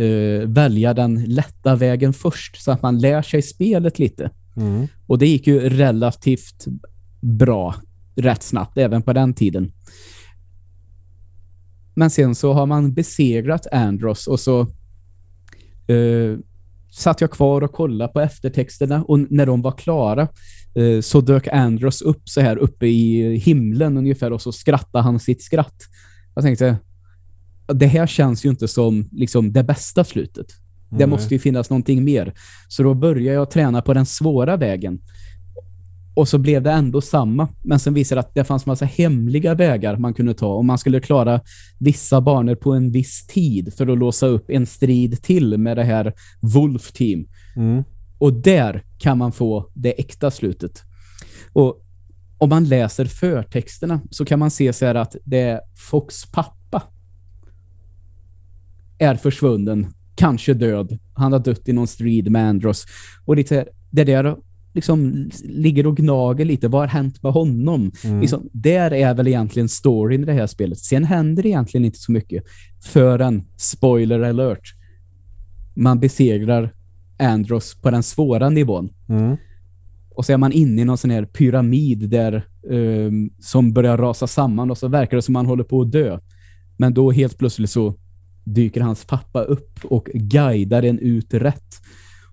uh, välja den lätta vägen först så att man lär sig spelet lite. Mm. Och det gick ju relativt bra rätt snabbt även på den tiden. Men sen så har man besegrat Andros och så eh, satt jag kvar och kollade på eftertexterna och när de var klara så dök Andros upp så här uppe i himlen ungefär och så skrattade han sitt skratt. Jag tänkte, det här känns ju inte som liksom det bästa slutet. Det Nej. måste ju finnas någonting mer. Så då började jag träna på den svåra vägen. Och så blev det ändå samma. Men sen visade det att det fanns massa hemliga vägar man kunde ta. Om man skulle klara vissa banor på en viss tid för att låsa upp en strid till med det här Wolf Team. Mm. Och där kan man få det äkta slutet. Och om man läser förtexterna så kan man se så här att det är Fox pappa är försvunnen, kanske död. Han har dött i någon strid med Andros. Och lite, det där liksom ligger och gnager lite. Vad har hänt med honom? Mm. Liksom, där är väl egentligen storyn i det här spelet. Sen händer det egentligen inte så mycket förrän, spoiler alert, man besegrar Andros på den svåra nivån. Mm. Och så är man inne i någon sån här pyramid där ehm, som börjar rasa samman och så verkar det som man håller på att dö. Men då helt plötsligt så dyker hans pappa upp och guidar en ut rätt.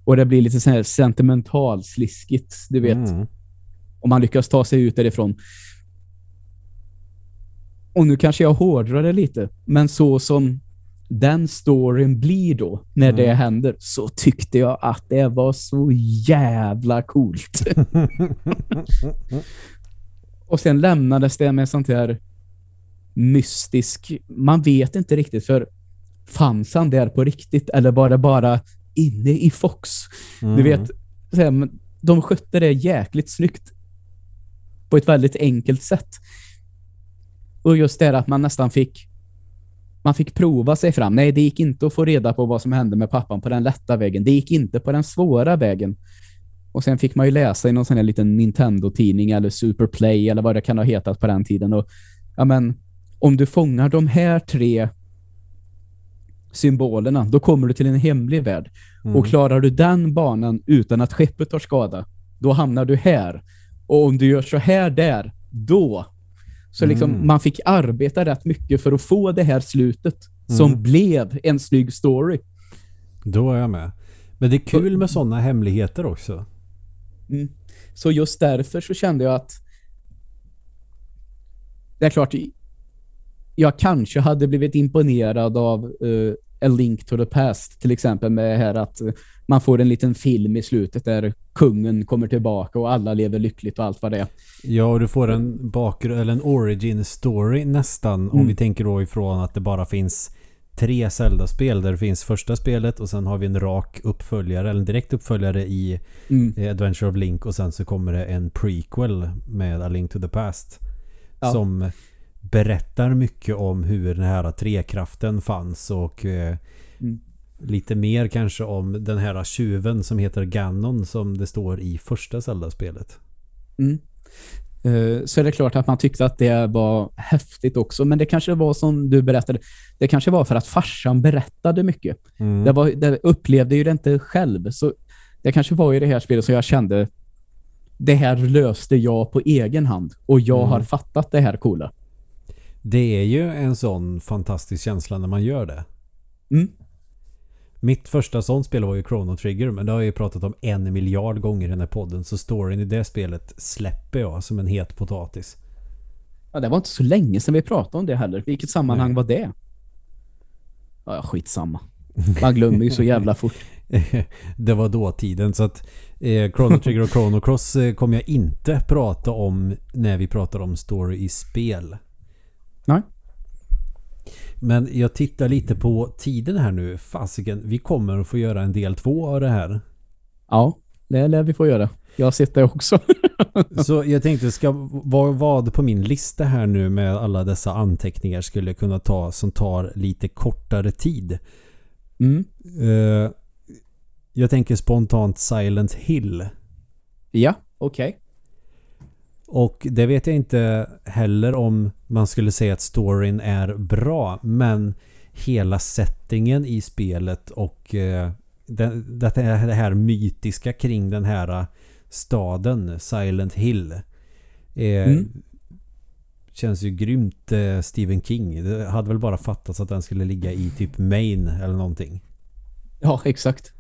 Och det blir lite sån här sentimental sliskigt, du vet. Mm. Om man lyckas ta sig ut därifrån. Och nu kanske jag hårdrar det lite, men så som den storyn blir då, när det Mm. händer, så tyckte jag att det var så jävla coolt. Och sen lämnades det med sånt här mystisk... Man vet inte riktigt, för fanns han där på riktigt eller var det bara inne i Fox? Mm. Du vet, så här, men de skötte det jäkligt snyggt. På ett väldigt enkelt sätt. Och just det att man nästan fick man fick prova sig fram. Nej, det gick inte att få reda på vad som hände med pappan på den lätta vägen. Det gick inte på den svåra vägen. Och sen fick man ju läsa i någon sån här liten Nintendo-tidning eller Superplay eller vad det kan ha hetat på den tiden. Och ja, men om du fångar de här tre symbolerna, då kommer du till en hemlig värld. Mm. Och klarar du den banan utan att skeppet tar skada, då hamnar du här. Och om du gör så här där, då. Så liksom Mm. man fick arbeta rätt mycket för att få det här slutet som Mm. blev en snygg story. Då är jag med. Men det är kul med sådana hemligheter också. Mm. Så just därför så kände jag att det är klart jag kanske hade blivit imponerad av uh, A Link to the Past till exempel med här att man får en liten film i slutet där kungen kommer tillbaka och alla lever lyckligt och allt vad det är. Ja, och du får en bakgrund eller en origin story nästan. Om Mm. vi tänker då ifrån att det bara finns tre Zelda-spel. Där det finns första spelet och sen har vi en rak uppföljare eller en direkt uppföljare i Mm. eh, Adventure of Link och sen så kommer det en prequel med A Link to the Past. Ja. Som berättar mycket om hur den här trekraften fanns och eh, Mm. lite mer kanske om den här tjuven som heter Ganon som det står i första Zelda-spelet. Mm. Eh, Så är det klart att man tyckte att det var häftigt också. Men det kanske var som du berättade. Det kanske var för att farsan berättade mycket. Mm. Det, var, det upplevde ju det inte själv. Så det kanske var i det här spelet så jag kände det här löste jag på egen hand. Och jag Mm. har fattat det här coola. Det är ju en sån fantastisk känsla när man gör det. Mm. Mitt första sånt spel var ju Chrono Trigger men det har jag ju pratat om en miljard gånger i den här podden så storyn i det spelet släpper jag som en het potatis. Ja, det var inte så länge sedan vi pratade om det heller. Vilket sammanhang Nej. var det? Ja, skitsamma. Man glömmer ju så jävla fort. det var dåtiden så att eh, Chrono Trigger och Chrono Cross eh, kommer jag inte prata om när vi pratar om story i spel. Nej. Men jag tittar lite på tiden här nu. Fasiken, vi kommer att få göra en del två av det här. Ja, det lär vi få göra. Jag har sett det också. Så jag tänkte, ska, vad, vad på min lista här nu med alla dessa anteckningar skulle kunna ta som tar lite kortare tid? Mm. Eh, jag tänker spontant Silent Hill. Ja, okej. Och det vet jag inte heller om man skulle säga att storyn är bra. Men hela settingen i spelet och eh, det, det, här- det här mytiska kring den här staden Silent Hill. Eh, Mm. Känns ju grymt eh, Stephen King. Det hade väl bara fattats att den skulle ligga i typ Maine eller någonting. Ja, exakt.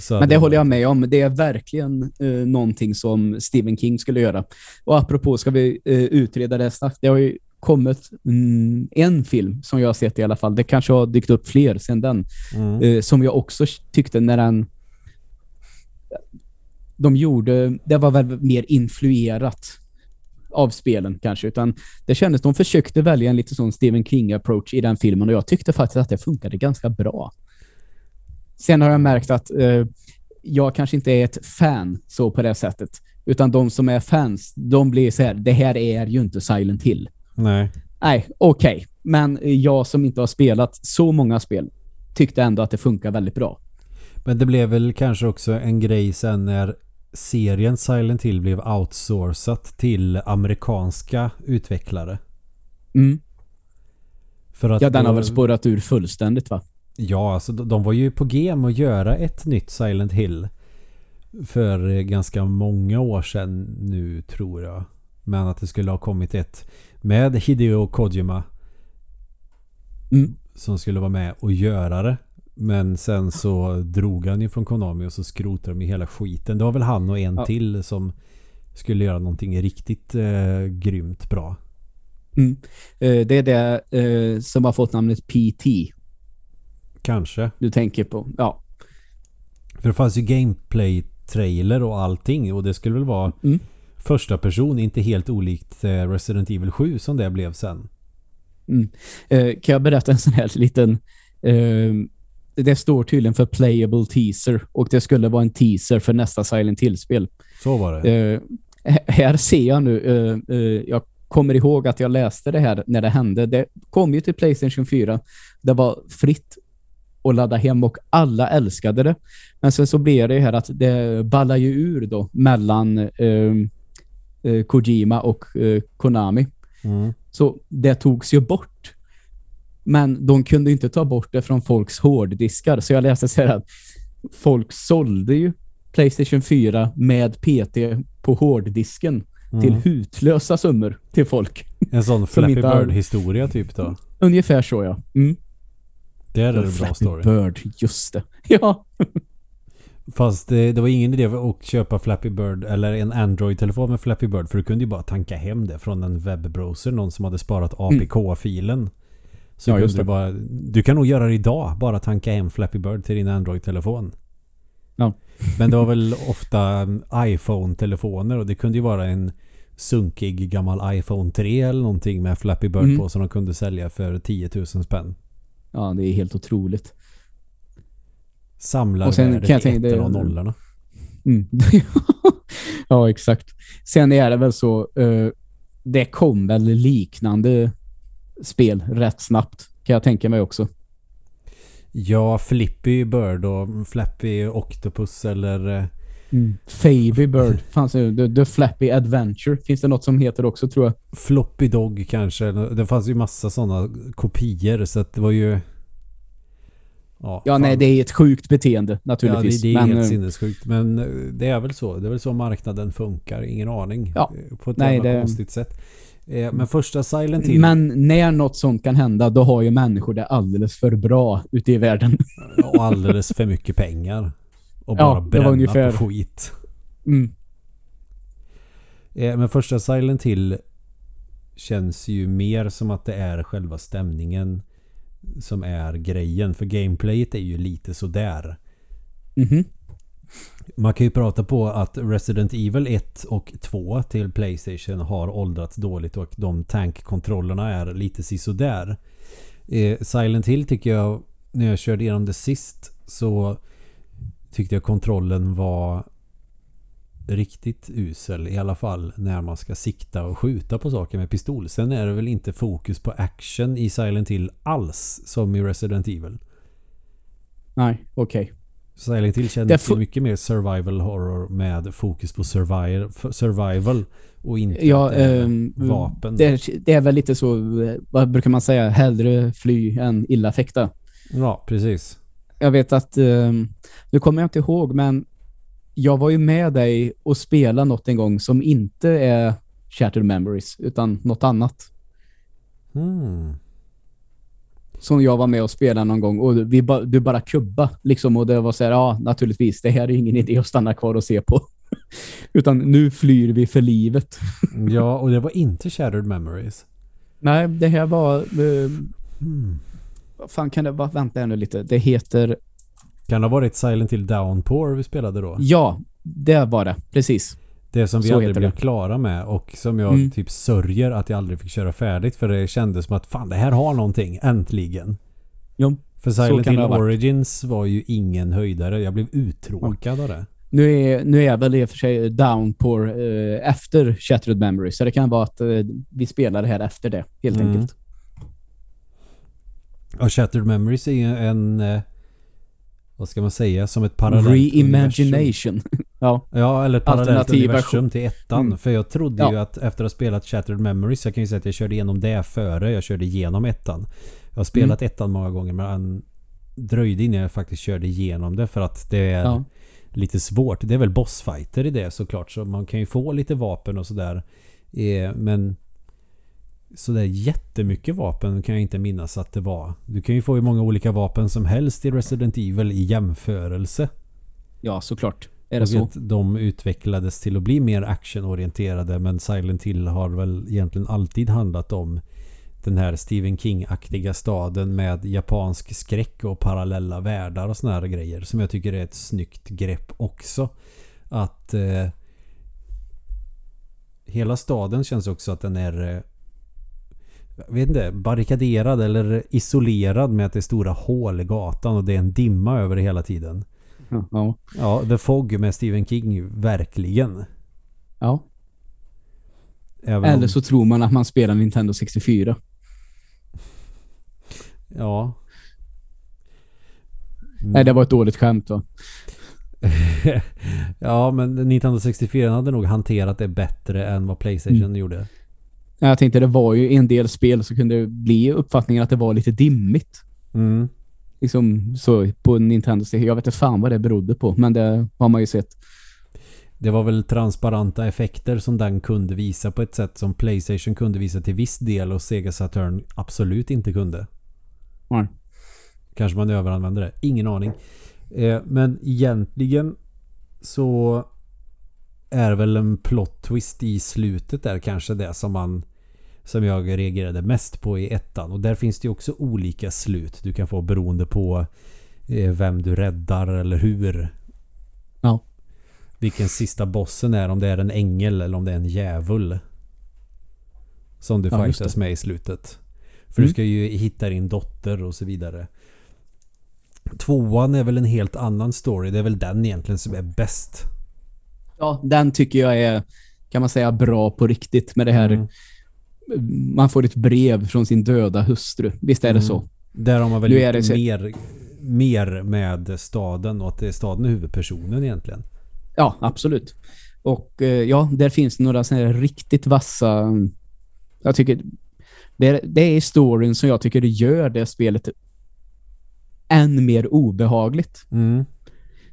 Så Men det håller jag med om. Det är verkligen eh, någonting som Stephen King skulle göra. Och apropå, ska vi eh, utreda det snabbt? Det har ju kommit mm, en film som jag har sett i alla fall. Det kanske har dykt upp fler sedan den. Mm. Eh, som jag också tyckte när den... De gjorde... Det var väl mer influerat av spelen kanske, utan det kändes de försökte välja en lite sån Stephen King-approach i den filmen och jag tyckte faktiskt att det funkade ganska bra. Sen har jag märkt att eh, jag kanske inte är ett fan så på det sättet, utan de som är fans, de blir så här, det här är ju inte Silent Hill. Nej. Nej, okej. Men jag som inte har spelat så många spel tyckte ändå att det funkar väldigt bra. Men det blev väl kanske också en grej sen när serien Silent Hill blev outsourcat till amerikanska utvecklare. Mm. För att Ja, den har då- väl spårat ur fullständigt va? Ja, alltså de var ju på G med att göra ett nytt Silent Hill. För ganska många år sedan nu tror jag. Men att det skulle ha kommit ett med Hideo Kojima Mm. som skulle vara med och göra det. Men sen så drog han ju från Konami och så skrotade de ju hela skiten. Det var väl han och en Ja. till som skulle göra någonting riktigt eh, grymt bra. Mm. Eh, det är det eh, som har fått namnet PT Kanske. du tänker på. Ja. För det fanns ju gameplay-trailer och allting och det skulle väl vara Mm. Första person, inte helt olikt eh, Resident Evil 7 som det blev sen. Eh, kan jag berätta en sån här liten... Eh, det står tydligen för playable teaser och det skulle vara en teaser för nästa Silent Hill-spel. Så var det. Eh, här ser jag nu, eh, eh, jag kommer ihåg att jag läste det här när det hände. Det kom ju till Playstation 4. Det var fritt att ladda hem och alla älskade det. Men sen så blev det ju här att det ballar ju ur då mellan eh, eh, Kojima och eh, Konami. Mm. Så det togs ju bort. Men de kunde inte ta bort det från folks hårddiskar. Så jag läste så här att folk sålde ju Playstation 4 med PT på hårddisken till Mm. hutlösa summor till folk. En sån Flappy Bird-historia typ då. Ungefär så ja. Mm. Det är en bra Flappy story. Bird, just det. Ja. Fast det, det var ingen idé att köpa Flappy Bird eller en Android-telefon med Flappy Bird för du kunde ju bara tanka hem det från en webbrowser. Någon som hade sparat APK-filen. Så Ja, kunde just du bara... Du kan nog göra det idag. Bara tanka hem Flappy Bird till din Android-telefon. Ja. Men det var väl ofta um, iPhone-telefoner och det kunde ju vara en sunkig gammal iPhone 3 eller någonting med Flappy Bird Mm. på som de kunde sälja för 10 000 spänn. ja, det är helt otroligt. Samlar Och sen värdet kan jag i tänka- det- ettorna och nollorna. Mm. ja, exakt. Sen är det väl så, eh, det kom väl liknande spel rätt snabbt. Kan jag tänka mig också. Ja, Flippy Bird och Flappy Octopus eller... eh, Mm. Favy Bird. Fanns det, The, The Flappy Adventure. Finns det något som heter också tror jag. Floppy Dog kanske. Det fanns ju massa sådana kopior så att det var ju... Ja, fan. nej, det är ett sjukt beteende Ja, det, naturligtvis. det är men, helt eh, sinnessjukt. Men eh, det är väl så. Det är väl så marknaden funkar. Ingen aning. Ja. Eh, På ett Nej, jävla det- konstigt sätt. Men första Silent Hill men när något sånt kan hända, då har ju människor det alldeles för bra ute i världen. och alldeles för mycket pengar. Och Ja, bara var bränna ungefär- på skit. Mm. Men första Silent Hill känns ju mer som att det är själva stämningen som är grejen. För gameplayet är ju lite sådär. Mhm. Man kan ju prata på att Resident Evil 1 och 2 till Playstation har åldrats dåligt och de tankkontrollerna är lite sisådär. Eh, Silent Hill tycker jag, när jag körde igenom det sist så tyckte jag kontrollen var riktigt usel i alla fall när man ska sikta och skjuta på saker med pistol. Sen är det väl inte fokus på action i Silent Hill alls som i Resident Evil. Nej, okej. Silent Hill känns fu- ju mycket mer survival horror med fokus på survival, survival och inte Ja, ehm, vapen. Det, är- det är väl lite så, eh, vad brukar man säga, hellre fly än illa fäkta. Ja, precis. Jag vet att, um, nu kommer jag inte ihåg, men jag var ju med dig och spelade något en gång som inte är Shattered Memories, utan något annat. Hmm. Som jag var med och spelade någon gång och vi ba, du bara kubba liksom och det var så här, ja naturligtvis, det här är ingen idé att stanna kvar och se på. utan nu flyr vi för livet. Ja, och det var inte Shattered Memories. Nej, det här var, eh, Hmm. vad fan kan det vara, vänta nu lite, det heter, Kan det ha varit Silent Hill Downpour vi spelade då? ja, det var det, precis. Det som vi Så aldrig blev det. klara med och som jag Mm. typ sörjer att jag aldrig fick köra färdigt för det kändes som att fan det här har någonting, äntligen. Jo, För Silent Hill. Origins var ju ingen höjdare. Jag blev uttråkad av det. Nu är, nu är väl i och för sig Downpour eh, efter Shattered Memories, så det kan vara att eh, vi spelar det här efter det, helt Mm. enkelt. Och Shattered Memories är ju en... Eh, vad ska man säga? Som ett parallellt. Reimagination. ja. Ja, eller ett parallellt Alternativ universum till ettan. Mm. För jag trodde Ja. ju att efter att ha spelat Shattered Memories, jag kan ju säga att jag körde igenom det före jag körde igenom ettan. Jag har spelat Mm. ettan många gånger men dröjde innan jag faktiskt körde igenom det för att det är ja. lite svårt. Det är väl bossfighter i det såklart så man kan ju få lite vapen och sådär. Eh, men sådär jättemycket vapen kan jag inte minnas att det var. Du kan ju få hur många olika vapen som helst i Resident Evil i jämförelse. Ja, såklart. Är det så? att de utvecklades till att bli mer actionorienterade men Silent Hill har väl egentligen alltid handlat om den här Stephen King-aktiga staden med japansk skräck och parallella världar och såna här grejer som jag tycker är ett snyggt grepp också. Att eh, hela staden känns också att den är eh, jag vet inte, barrikaderad eller isolerad med att det är stora hål i gatan och det är en dimma över det hela tiden. Ja. Ja. The Fog med Stephen King, verkligen. ja. Även Eller om, så tror man att man spelar Nintendo 64. Ja. Nej, det var ett dåligt skämt va? ja, men Nintendo 64 hade nog hanterat det bättre än vad Playstation Mm. gjorde. Jag tänkte det var ju en del spel så kunde det bli uppfattningen att det var lite dimmigt. Mm. Liksom så på Nintendo 64. Jag vet inte fan vad det berodde på, men det har man ju sett. Det var väl transparenta effekter som den kunde visa på ett sätt som Playstation kunde visa till viss del och Sega Saturn absolut inte kunde. Nej. Kanske man överanvänder det. Ingen aning. Eh, men egentligen så är väl en plot twist i slutet där kanske det som man som jag reagerade mest på i ettan. Och där finns det ju också olika slut du kan få beroende på eh, vem du räddar eller hur. Ja. Vilken sista bossen är. Om det är en ängel eller om det är en djävul. Som du Ja, fightas med i slutet. För Mm. du ska ju hitta din dotter och så vidare. Tvåan är väl en helt annan story. Det är väl den egentligen som är bäst. Ja, den tycker jag är, kan man säga, bra på riktigt med det här Mm. Man får ett brev från sin döda hustru. Visst är det Mm. så? Där har man väl Nu gjort är det så- mer, mer med staden och att det är staden är huvudpersonen egentligen. Ja, absolut. Och eh, ja, där finns det några sådana här riktigt vassa... Jag tycker... Det är, det är storyn som jag tycker det gör det spelet än mer obehagligt. Mm.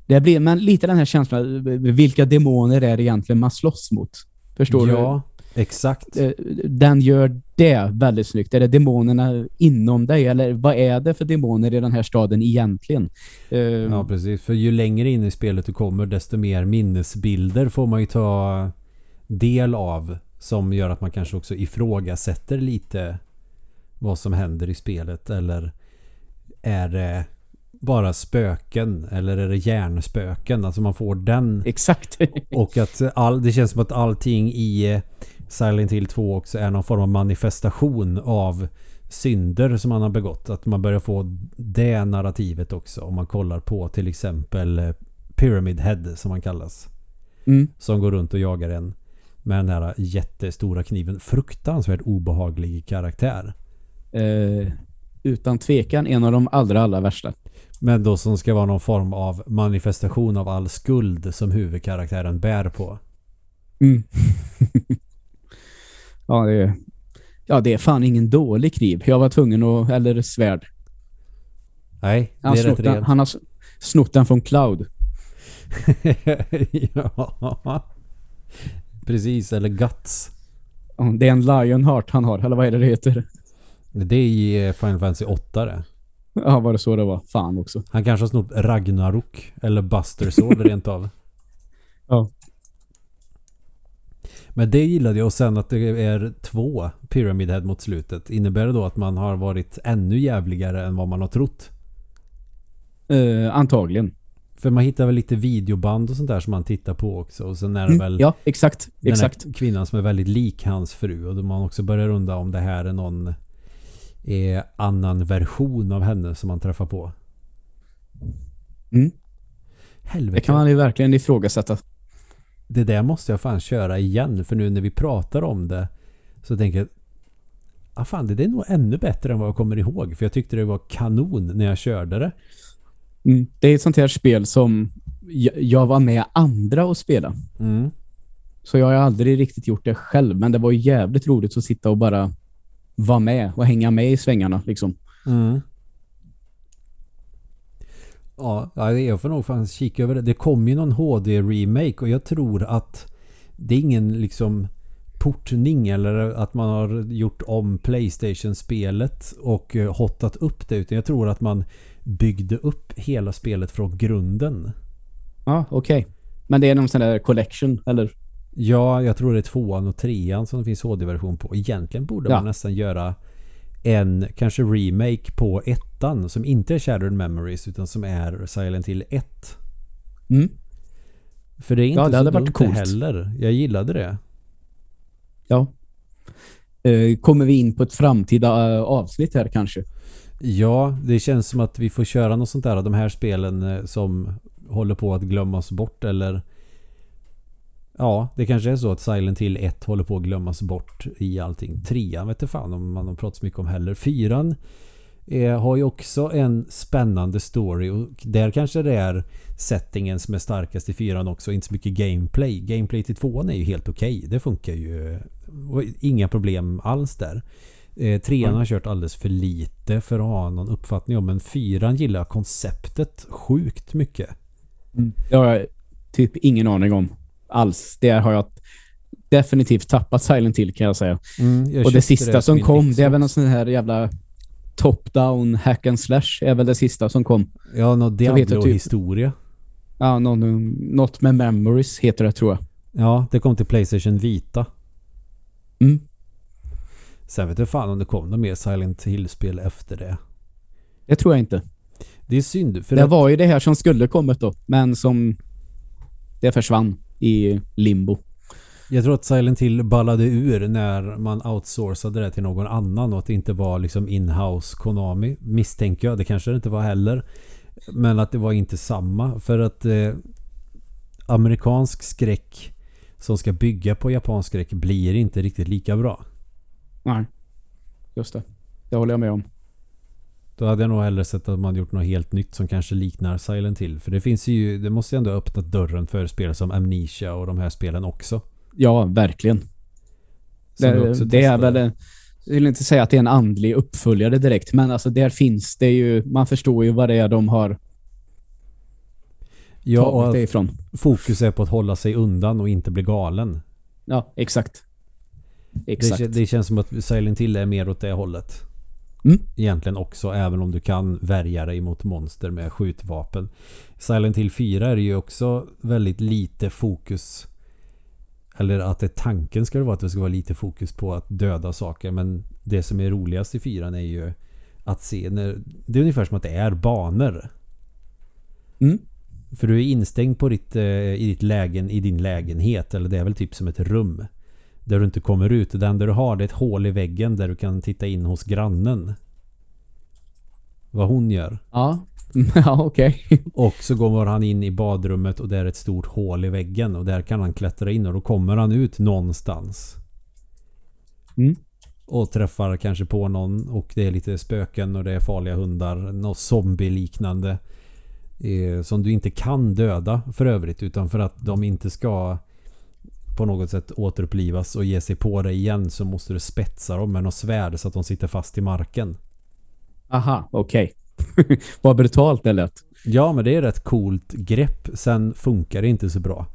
Det blir men lite den här känslan, vilka demoner är det egentligen man slåss mot? Förstår du? Ja, exakt. Eh, Den gör det väldigt snyggt. Är det demonerna inom dig? Eller vad är det för demoner i den här staden egentligen? Eh, Ja, precis. För ju längre in i spelet du kommer desto mer minnesbilder får man ju ta del av som gör att man kanske också ifrågasätter lite vad som händer i spelet eller är det bara spöken eller är det hjärnspöken? Alltså man får den Exakt. och att all, det känns som att allting i Silent Hill 2 också är någon form av manifestation av synder som man har begått. Att man börjar få det narrativet också om man kollar på till exempel eh, Pyramid Head som man kallas. Mm. Som går runt och jagar en med den här jättestora kniven. Fruktansvärt obehaglig karaktär. Eh, utan tvekan en av de allra, allra värsta. Men då som ska vara någon form av manifestation av all skuld som huvudkaraktären bär på. Mm. ja, det är, ja, det är fan ingen dålig kniv. Jag var tvungen att, eller svärd. Nej, det Han, är rätt den, rent. han har snott den från Cloud. ja. Precis, eller Guts. Det är en Lionheart han har, eller vad är det det heter? Det är i eh, Final Fantasy 8 det. Ja, var det så det var? Fan också. Han kanske har snott Ragnarok eller Buster Sword rent av. Ja. Men det gillade jag och sen att det är två Pyramid Head mot slutet. Innebär det då att man har varit ännu jävligare än vad man har trott? Eh, antagligen. För man hittar väl lite videoband och sånt där som man tittar på också. Och sen är det Mm, väl ja, exakt. den exakt. här kvinnan som är väldigt lik hans fru. Och då man också börjar undra om det här är någon eh, annan version av henne som man träffar på. Mm. Helvete. Det kan man ju verkligen ifrågasätta. Det där måste jag fan köra igen. För nu när vi pratar om det så tänker jag ah, fan, det är nog ännu bättre än vad jag kommer ihåg. För jag tyckte det var kanon när jag körde det. Mm. Det är ett sånt här spel som jag, var med andra och spela. Mm. Så jag har aldrig riktigt gjort det själv. Men det var jävligt roligt att sitta och bara vara med och hänga med i svängarna. Liksom. Mm. Ja, ja, jag får nog fan kika över det. Det kom ju någon HD-remake och jag tror att det är ingen liksom portning eller att man har gjort om Playstation-spelet och eh, hottat upp det utan jag tror att man byggde upp hela spelet från grunden. Ja, okej. Men det är någon sån där collection, eller? Ja, jag tror det är tvåan och trean som det finns HD-version på. Egentligen borde Ja. man nästan göra en kanske remake på ettan som inte är Shattered Memories utan som är Silent Hill 1. Mm. För det är inte Ja, det så dumt coolt. heller. Jag gillade det. Ja. Eh, kommer vi in på ett framtida eh, avsnitt här kanske? Ja, det känns som att vi får köra något sånt där. De här spelen eh, som håller på att glömmas bort eller Ja, det kanske är så att Silent Hill 1 håller på att glömmas bort i allting. Trean vet inte fan om man har pratat så mycket om heller. Fyran eh, har ju också en spännande story och där kanske det är settingen som är starkast i fyran också. Inte så mycket gameplay. Gameplay till tvåan är ju helt okej. Det funkar ju. Inga problem alls där. Eh, trean har kört alldeles för lite för att ha någon uppfattning om. Men fyran gillar konceptet sjukt mycket. Mm. Det har jag typ ingen aning om alls. Det har jag definitivt tappat Silent till kan jag säga. Mm, jag och det sista som till kom, det är väl någon sån här jävla top-down hack and slash är väl det sista som kom. Ja, vet att typ- Diablo-historia. Ja, något med memories heter det tror jag. Ja, det kom till Playstation Vita. Mm. Sen vet jag fan om det kom något mer Silent Hill-spel efter det. Det tror jag inte. Det är synd. För det att, var ju det här som skulle kommit då, men som det försvann i limbo. Jag tror att Silent Hill ballade ur när man outsourcade det till någon annan och att det inte var liksom in-house Konami. Misstänker jag. Det kanske det inte var heller. Men att det var inte samma. För att eh, amerikansk skräck som ska bygga på japansk skräck blir inte riktigt lika bra. Nej. Just det. Det håller jag med om. Då hade jag nog hellre sett att man gjort något helt nytt som kanske liknar Silent Hill. För det finns ju, det måste ju ändå öppna dörren för spel som Amnesia och de här spelen också. Ja, verkligen. Det, det är väl... Jag vill inte säga att det är en andlig uppföljare direkt, men alltså där finns det ju... Man förstår ju vad det är de har Ja, tagit det ifrån. fokus är på att hålla sig undan och inte bli galen. Ja, exakt. Det, Exakt. kä- det känns som att Silent Hill är mer åt det hållet. Mm. Egentligen också, även om du kan värja dig mot monster med skjutvapen. Silent Hill 4 är det ju också väldigt lite fokus. Eller att det tanken ska vara att det ska vara lite fokus på att döda saker. Men det som är roligast i 4 är ju att se när... Det är ungefär som att det är banor. Mm. För du är instängd på ditt, eh, i, ditt lägen, i din lägenhet. Eller det är väl typ som ett rum. Där du inte kommer ut. Det enda du har det är ett hål i väggen där du kan titta in hos grannen. Vad hon gör. Ja, ja okej. Och så går han in i badrummet och där är ett stort hål i väggen. Och där kan han klättra in och då kommer han ut någonstans. Mm. Och träffar kanske på någon och det är lite spöken och det är farliga hundar. Något zombie-liknande. Eh, som du inte kan döda för övrigt. Utan för att de inte ska på något sätt återupplivas och ge sig på dig igen så måste du spetsa dem med något svärd så att de sitter fast i marken. Aha, okej. Vad brutalt det lät. Ja, men det är ett coolt grepp. Sen funkar det inte så bra.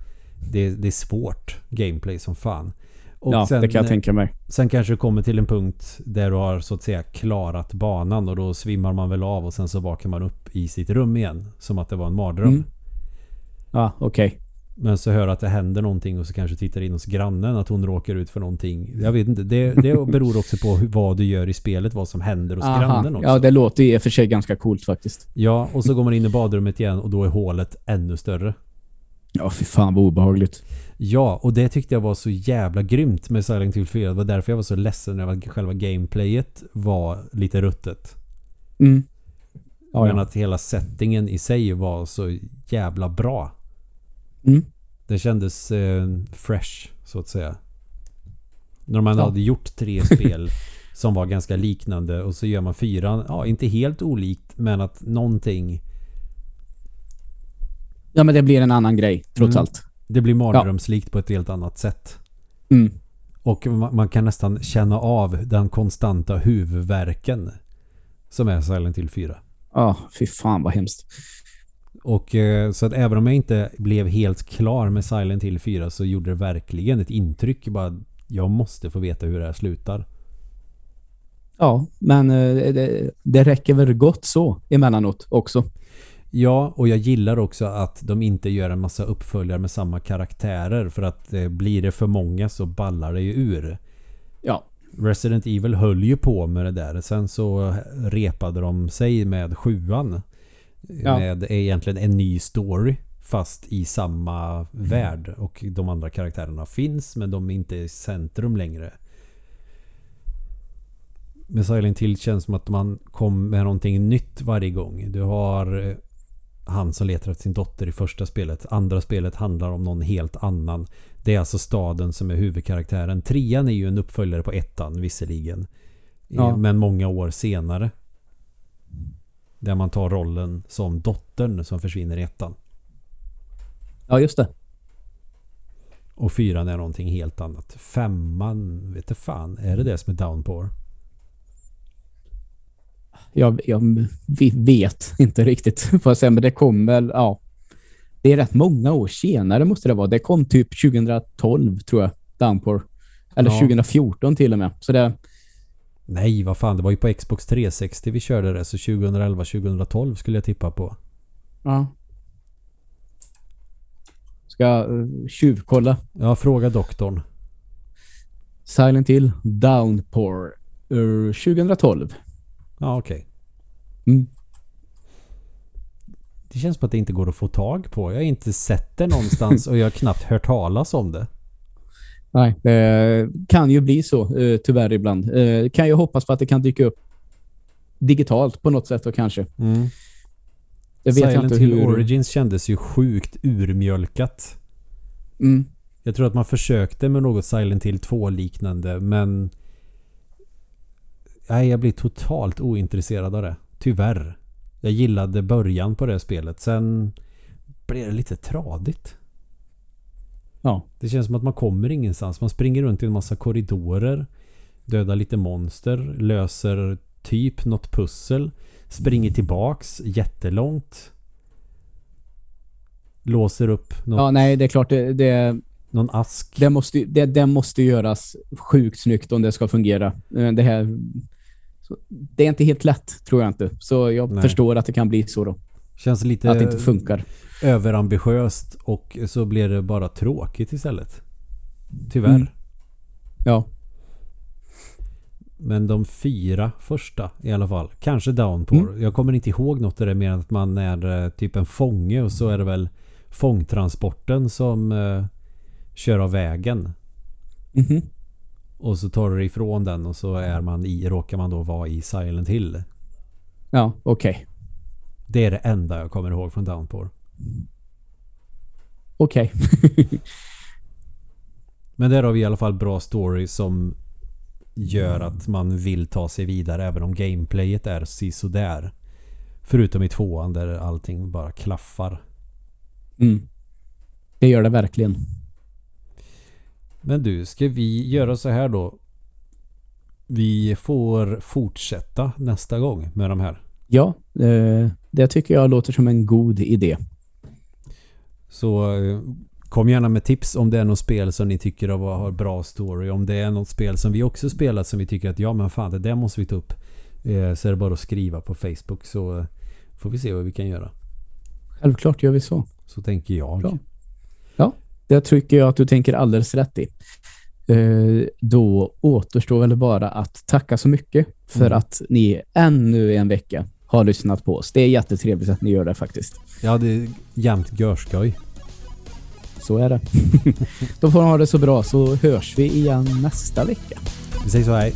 Det, det är svårt gameplay som fan. Och ja, sen, det kan jag tänka mig. sen kanske du kommer till en punkt där du har så att säga klarat banan och då svimmar man väl av och sen så vaknar man upp i sitt rum igen. Som att det var en mardröm. Mm. Ja, okej. Men så hör att det händer någonting och så kanske tittar in hos grannen att hon råkar ut för någonting. Jag vet inte. Det, det beror också på hur, vad du gör i spelet, vad som händer hos Aha. grannen också. Ja, det låter i och för sig ganska coolt faktiskt. Ja, och så går man in i badrummet igen och då är hålet ännu större. Ja, fy fan vad obehagligt. Ja, och det tyckte jag var så jävla grymt med Silent Hill 4. Det var därför jag var så ledsen när själva gameplayet var lite ruttet. Mm. Ja, Men ja. att hela settingen i sig var så jävla bra. Mm. Det kändes eh, fresh, så att säga. När man Ja. hade gjort tre spel som var ganska liknande och så gör man fyran, ja inte helt olikt men att någonting ja, men det blir en annan grej, trots Mm. allt. Det blir mardrömslikt på ett helt annat sätt. Mm. Och ma- man kan nästan känna av den konstanta huvudvärken som är Silent Hill 4. Ja, fy fan vad hemskt. Och eh, så att även om jag inte blev helt klar med Silent Hill 4 så gjorde det verkligen ett intryck. Bara, jag måste få veta hur det här slutar. Ja, men eh, det, det räcker väl gott så emellanåt också. Ja, och jag gillar också att de inte gör en massa uppföljare med samma karaktärer. För att eh, blir det för många så ballar det ju ur. Ja. Resident Evil höll ju på med det där. Sen så repade de sig med sjuan. Ja. Med egentligen en ny story. Fast i samma värld. Och de andra karaktärerna finns men de är inte i centrum längre. Med Silent Hill känns som att man kom med någonting nytt varje gång. Du har eh, han som letar efter sin dotter i första spelet. Andra spelet handlar om någon helt annan. Det är alltså staden som är huvudkaraktären. Trean är ju en uppföljare på ettan visserligen. Ja. Eh, Men många år senare. Där man tar rollen som dottern som försvinner i ettan. Ja, just det. Och fyran är någonting helt annat. Femman, vet du fan. Är det det som är Downpour? Jag, jag vet inte riktigt. Får jag säga, men det kom väl, ja. Det är rätt många år senare måste det vara. Det kom typ 2012 tror jag. Downpour. Eller Ja. 2014 till och med. Så det, Nej, vad fan. Det var ju på Xbox 360 vi körde det. Så 2011-2012 skulle jag tippa på. ja. Ska jag uh, tjuvkolla. Ja, fråga doktorn. Silent Hill Downpour. Uh, 2012. Ja, okej. Mm. Det känns som att det inte går att få tag på. Jag har inte sett det någonstans och jag har knappt hört talas om det. Nej, det kan ju bli så eh, tyvärr ibland. Eh, kan ju hoppas på att det kan dyka upp digitalt på något sätt och kanske. Mm. Jag vet Silent inte Hill hur... Origins kändes ju sjukt urmjölkat. Mm. Jag tror att man försökte med något Silent Hill 2 liknande men nej, jag blir totalt ointresserad av det. Tyvärr. Jag gillade början på det spelet. Sen blir det lite tradigt. Ja. Det känns som att man kommer ingenstans. Man springer runt i en massa korridorer. Dödar lite monster. Löser typ något pussel. Springer tillbaks jättelångt. Låser upp något, Ja, nej, det är klart. Det, det, någon ask. det, måste, det, det måste göras sjukt snyggt om det ska fungera. Eh, Det här... Det är inte helt lätt, tror jag inte. Så jag Nej. förstår att det kan bli så då. Känns lite Att det inte funkar. Överambitiöst och så blir det bara tråkigt istället. Tyvärr. Mm. Ja. Men de fyra första i alla fall. Kanske Downpour. Mm. Jag kommer inte ihåg något av det mer än att man är eh, typ en fånge och så är det väl fångtransporten som eh, kör av vägen. Mhm. Och så tar du ifrån den och så är man i, råkar man då vara i Silent Hill. Ja, okej. Det är det enda jag kommer ihåg från Downpour. Okej. Men där har vi i alla fall bra story som gör att man vill ta sig vidare även om gameplayet är sisådär. Förutom i tvåan där allting bara klaffar. Mm. Det gör det verkligen. Men du, ska vi göra så här då? Vi får fortsätta nästa gång med de här. Ja, eh, det tycker jag låter som en god idé. Så eh, kom gärna med tips om det är något spel som ni tycker har bra story. Om det är något spel som vi också spelat som vi tycker att ja men fan det där måste vi ta upp. Eh, Så är det bara att skriva på Facebook så eh, får vi se vad vi kan göra. Självklart gör vi så. Så tänker jag. Bra. Det tycker jag att du tänker alldeles rätt i. Då återstår väl bara att tacka så mycket för Mm. att ni ännu en vecka har lyssnat på oss. Det är jättetrevligt att ni gör det faktiskt. Ja, det är jämt görskoj. Så är det. Då får ni ha det så bra så hörs vi igen nästa vecka. Vi säger så här.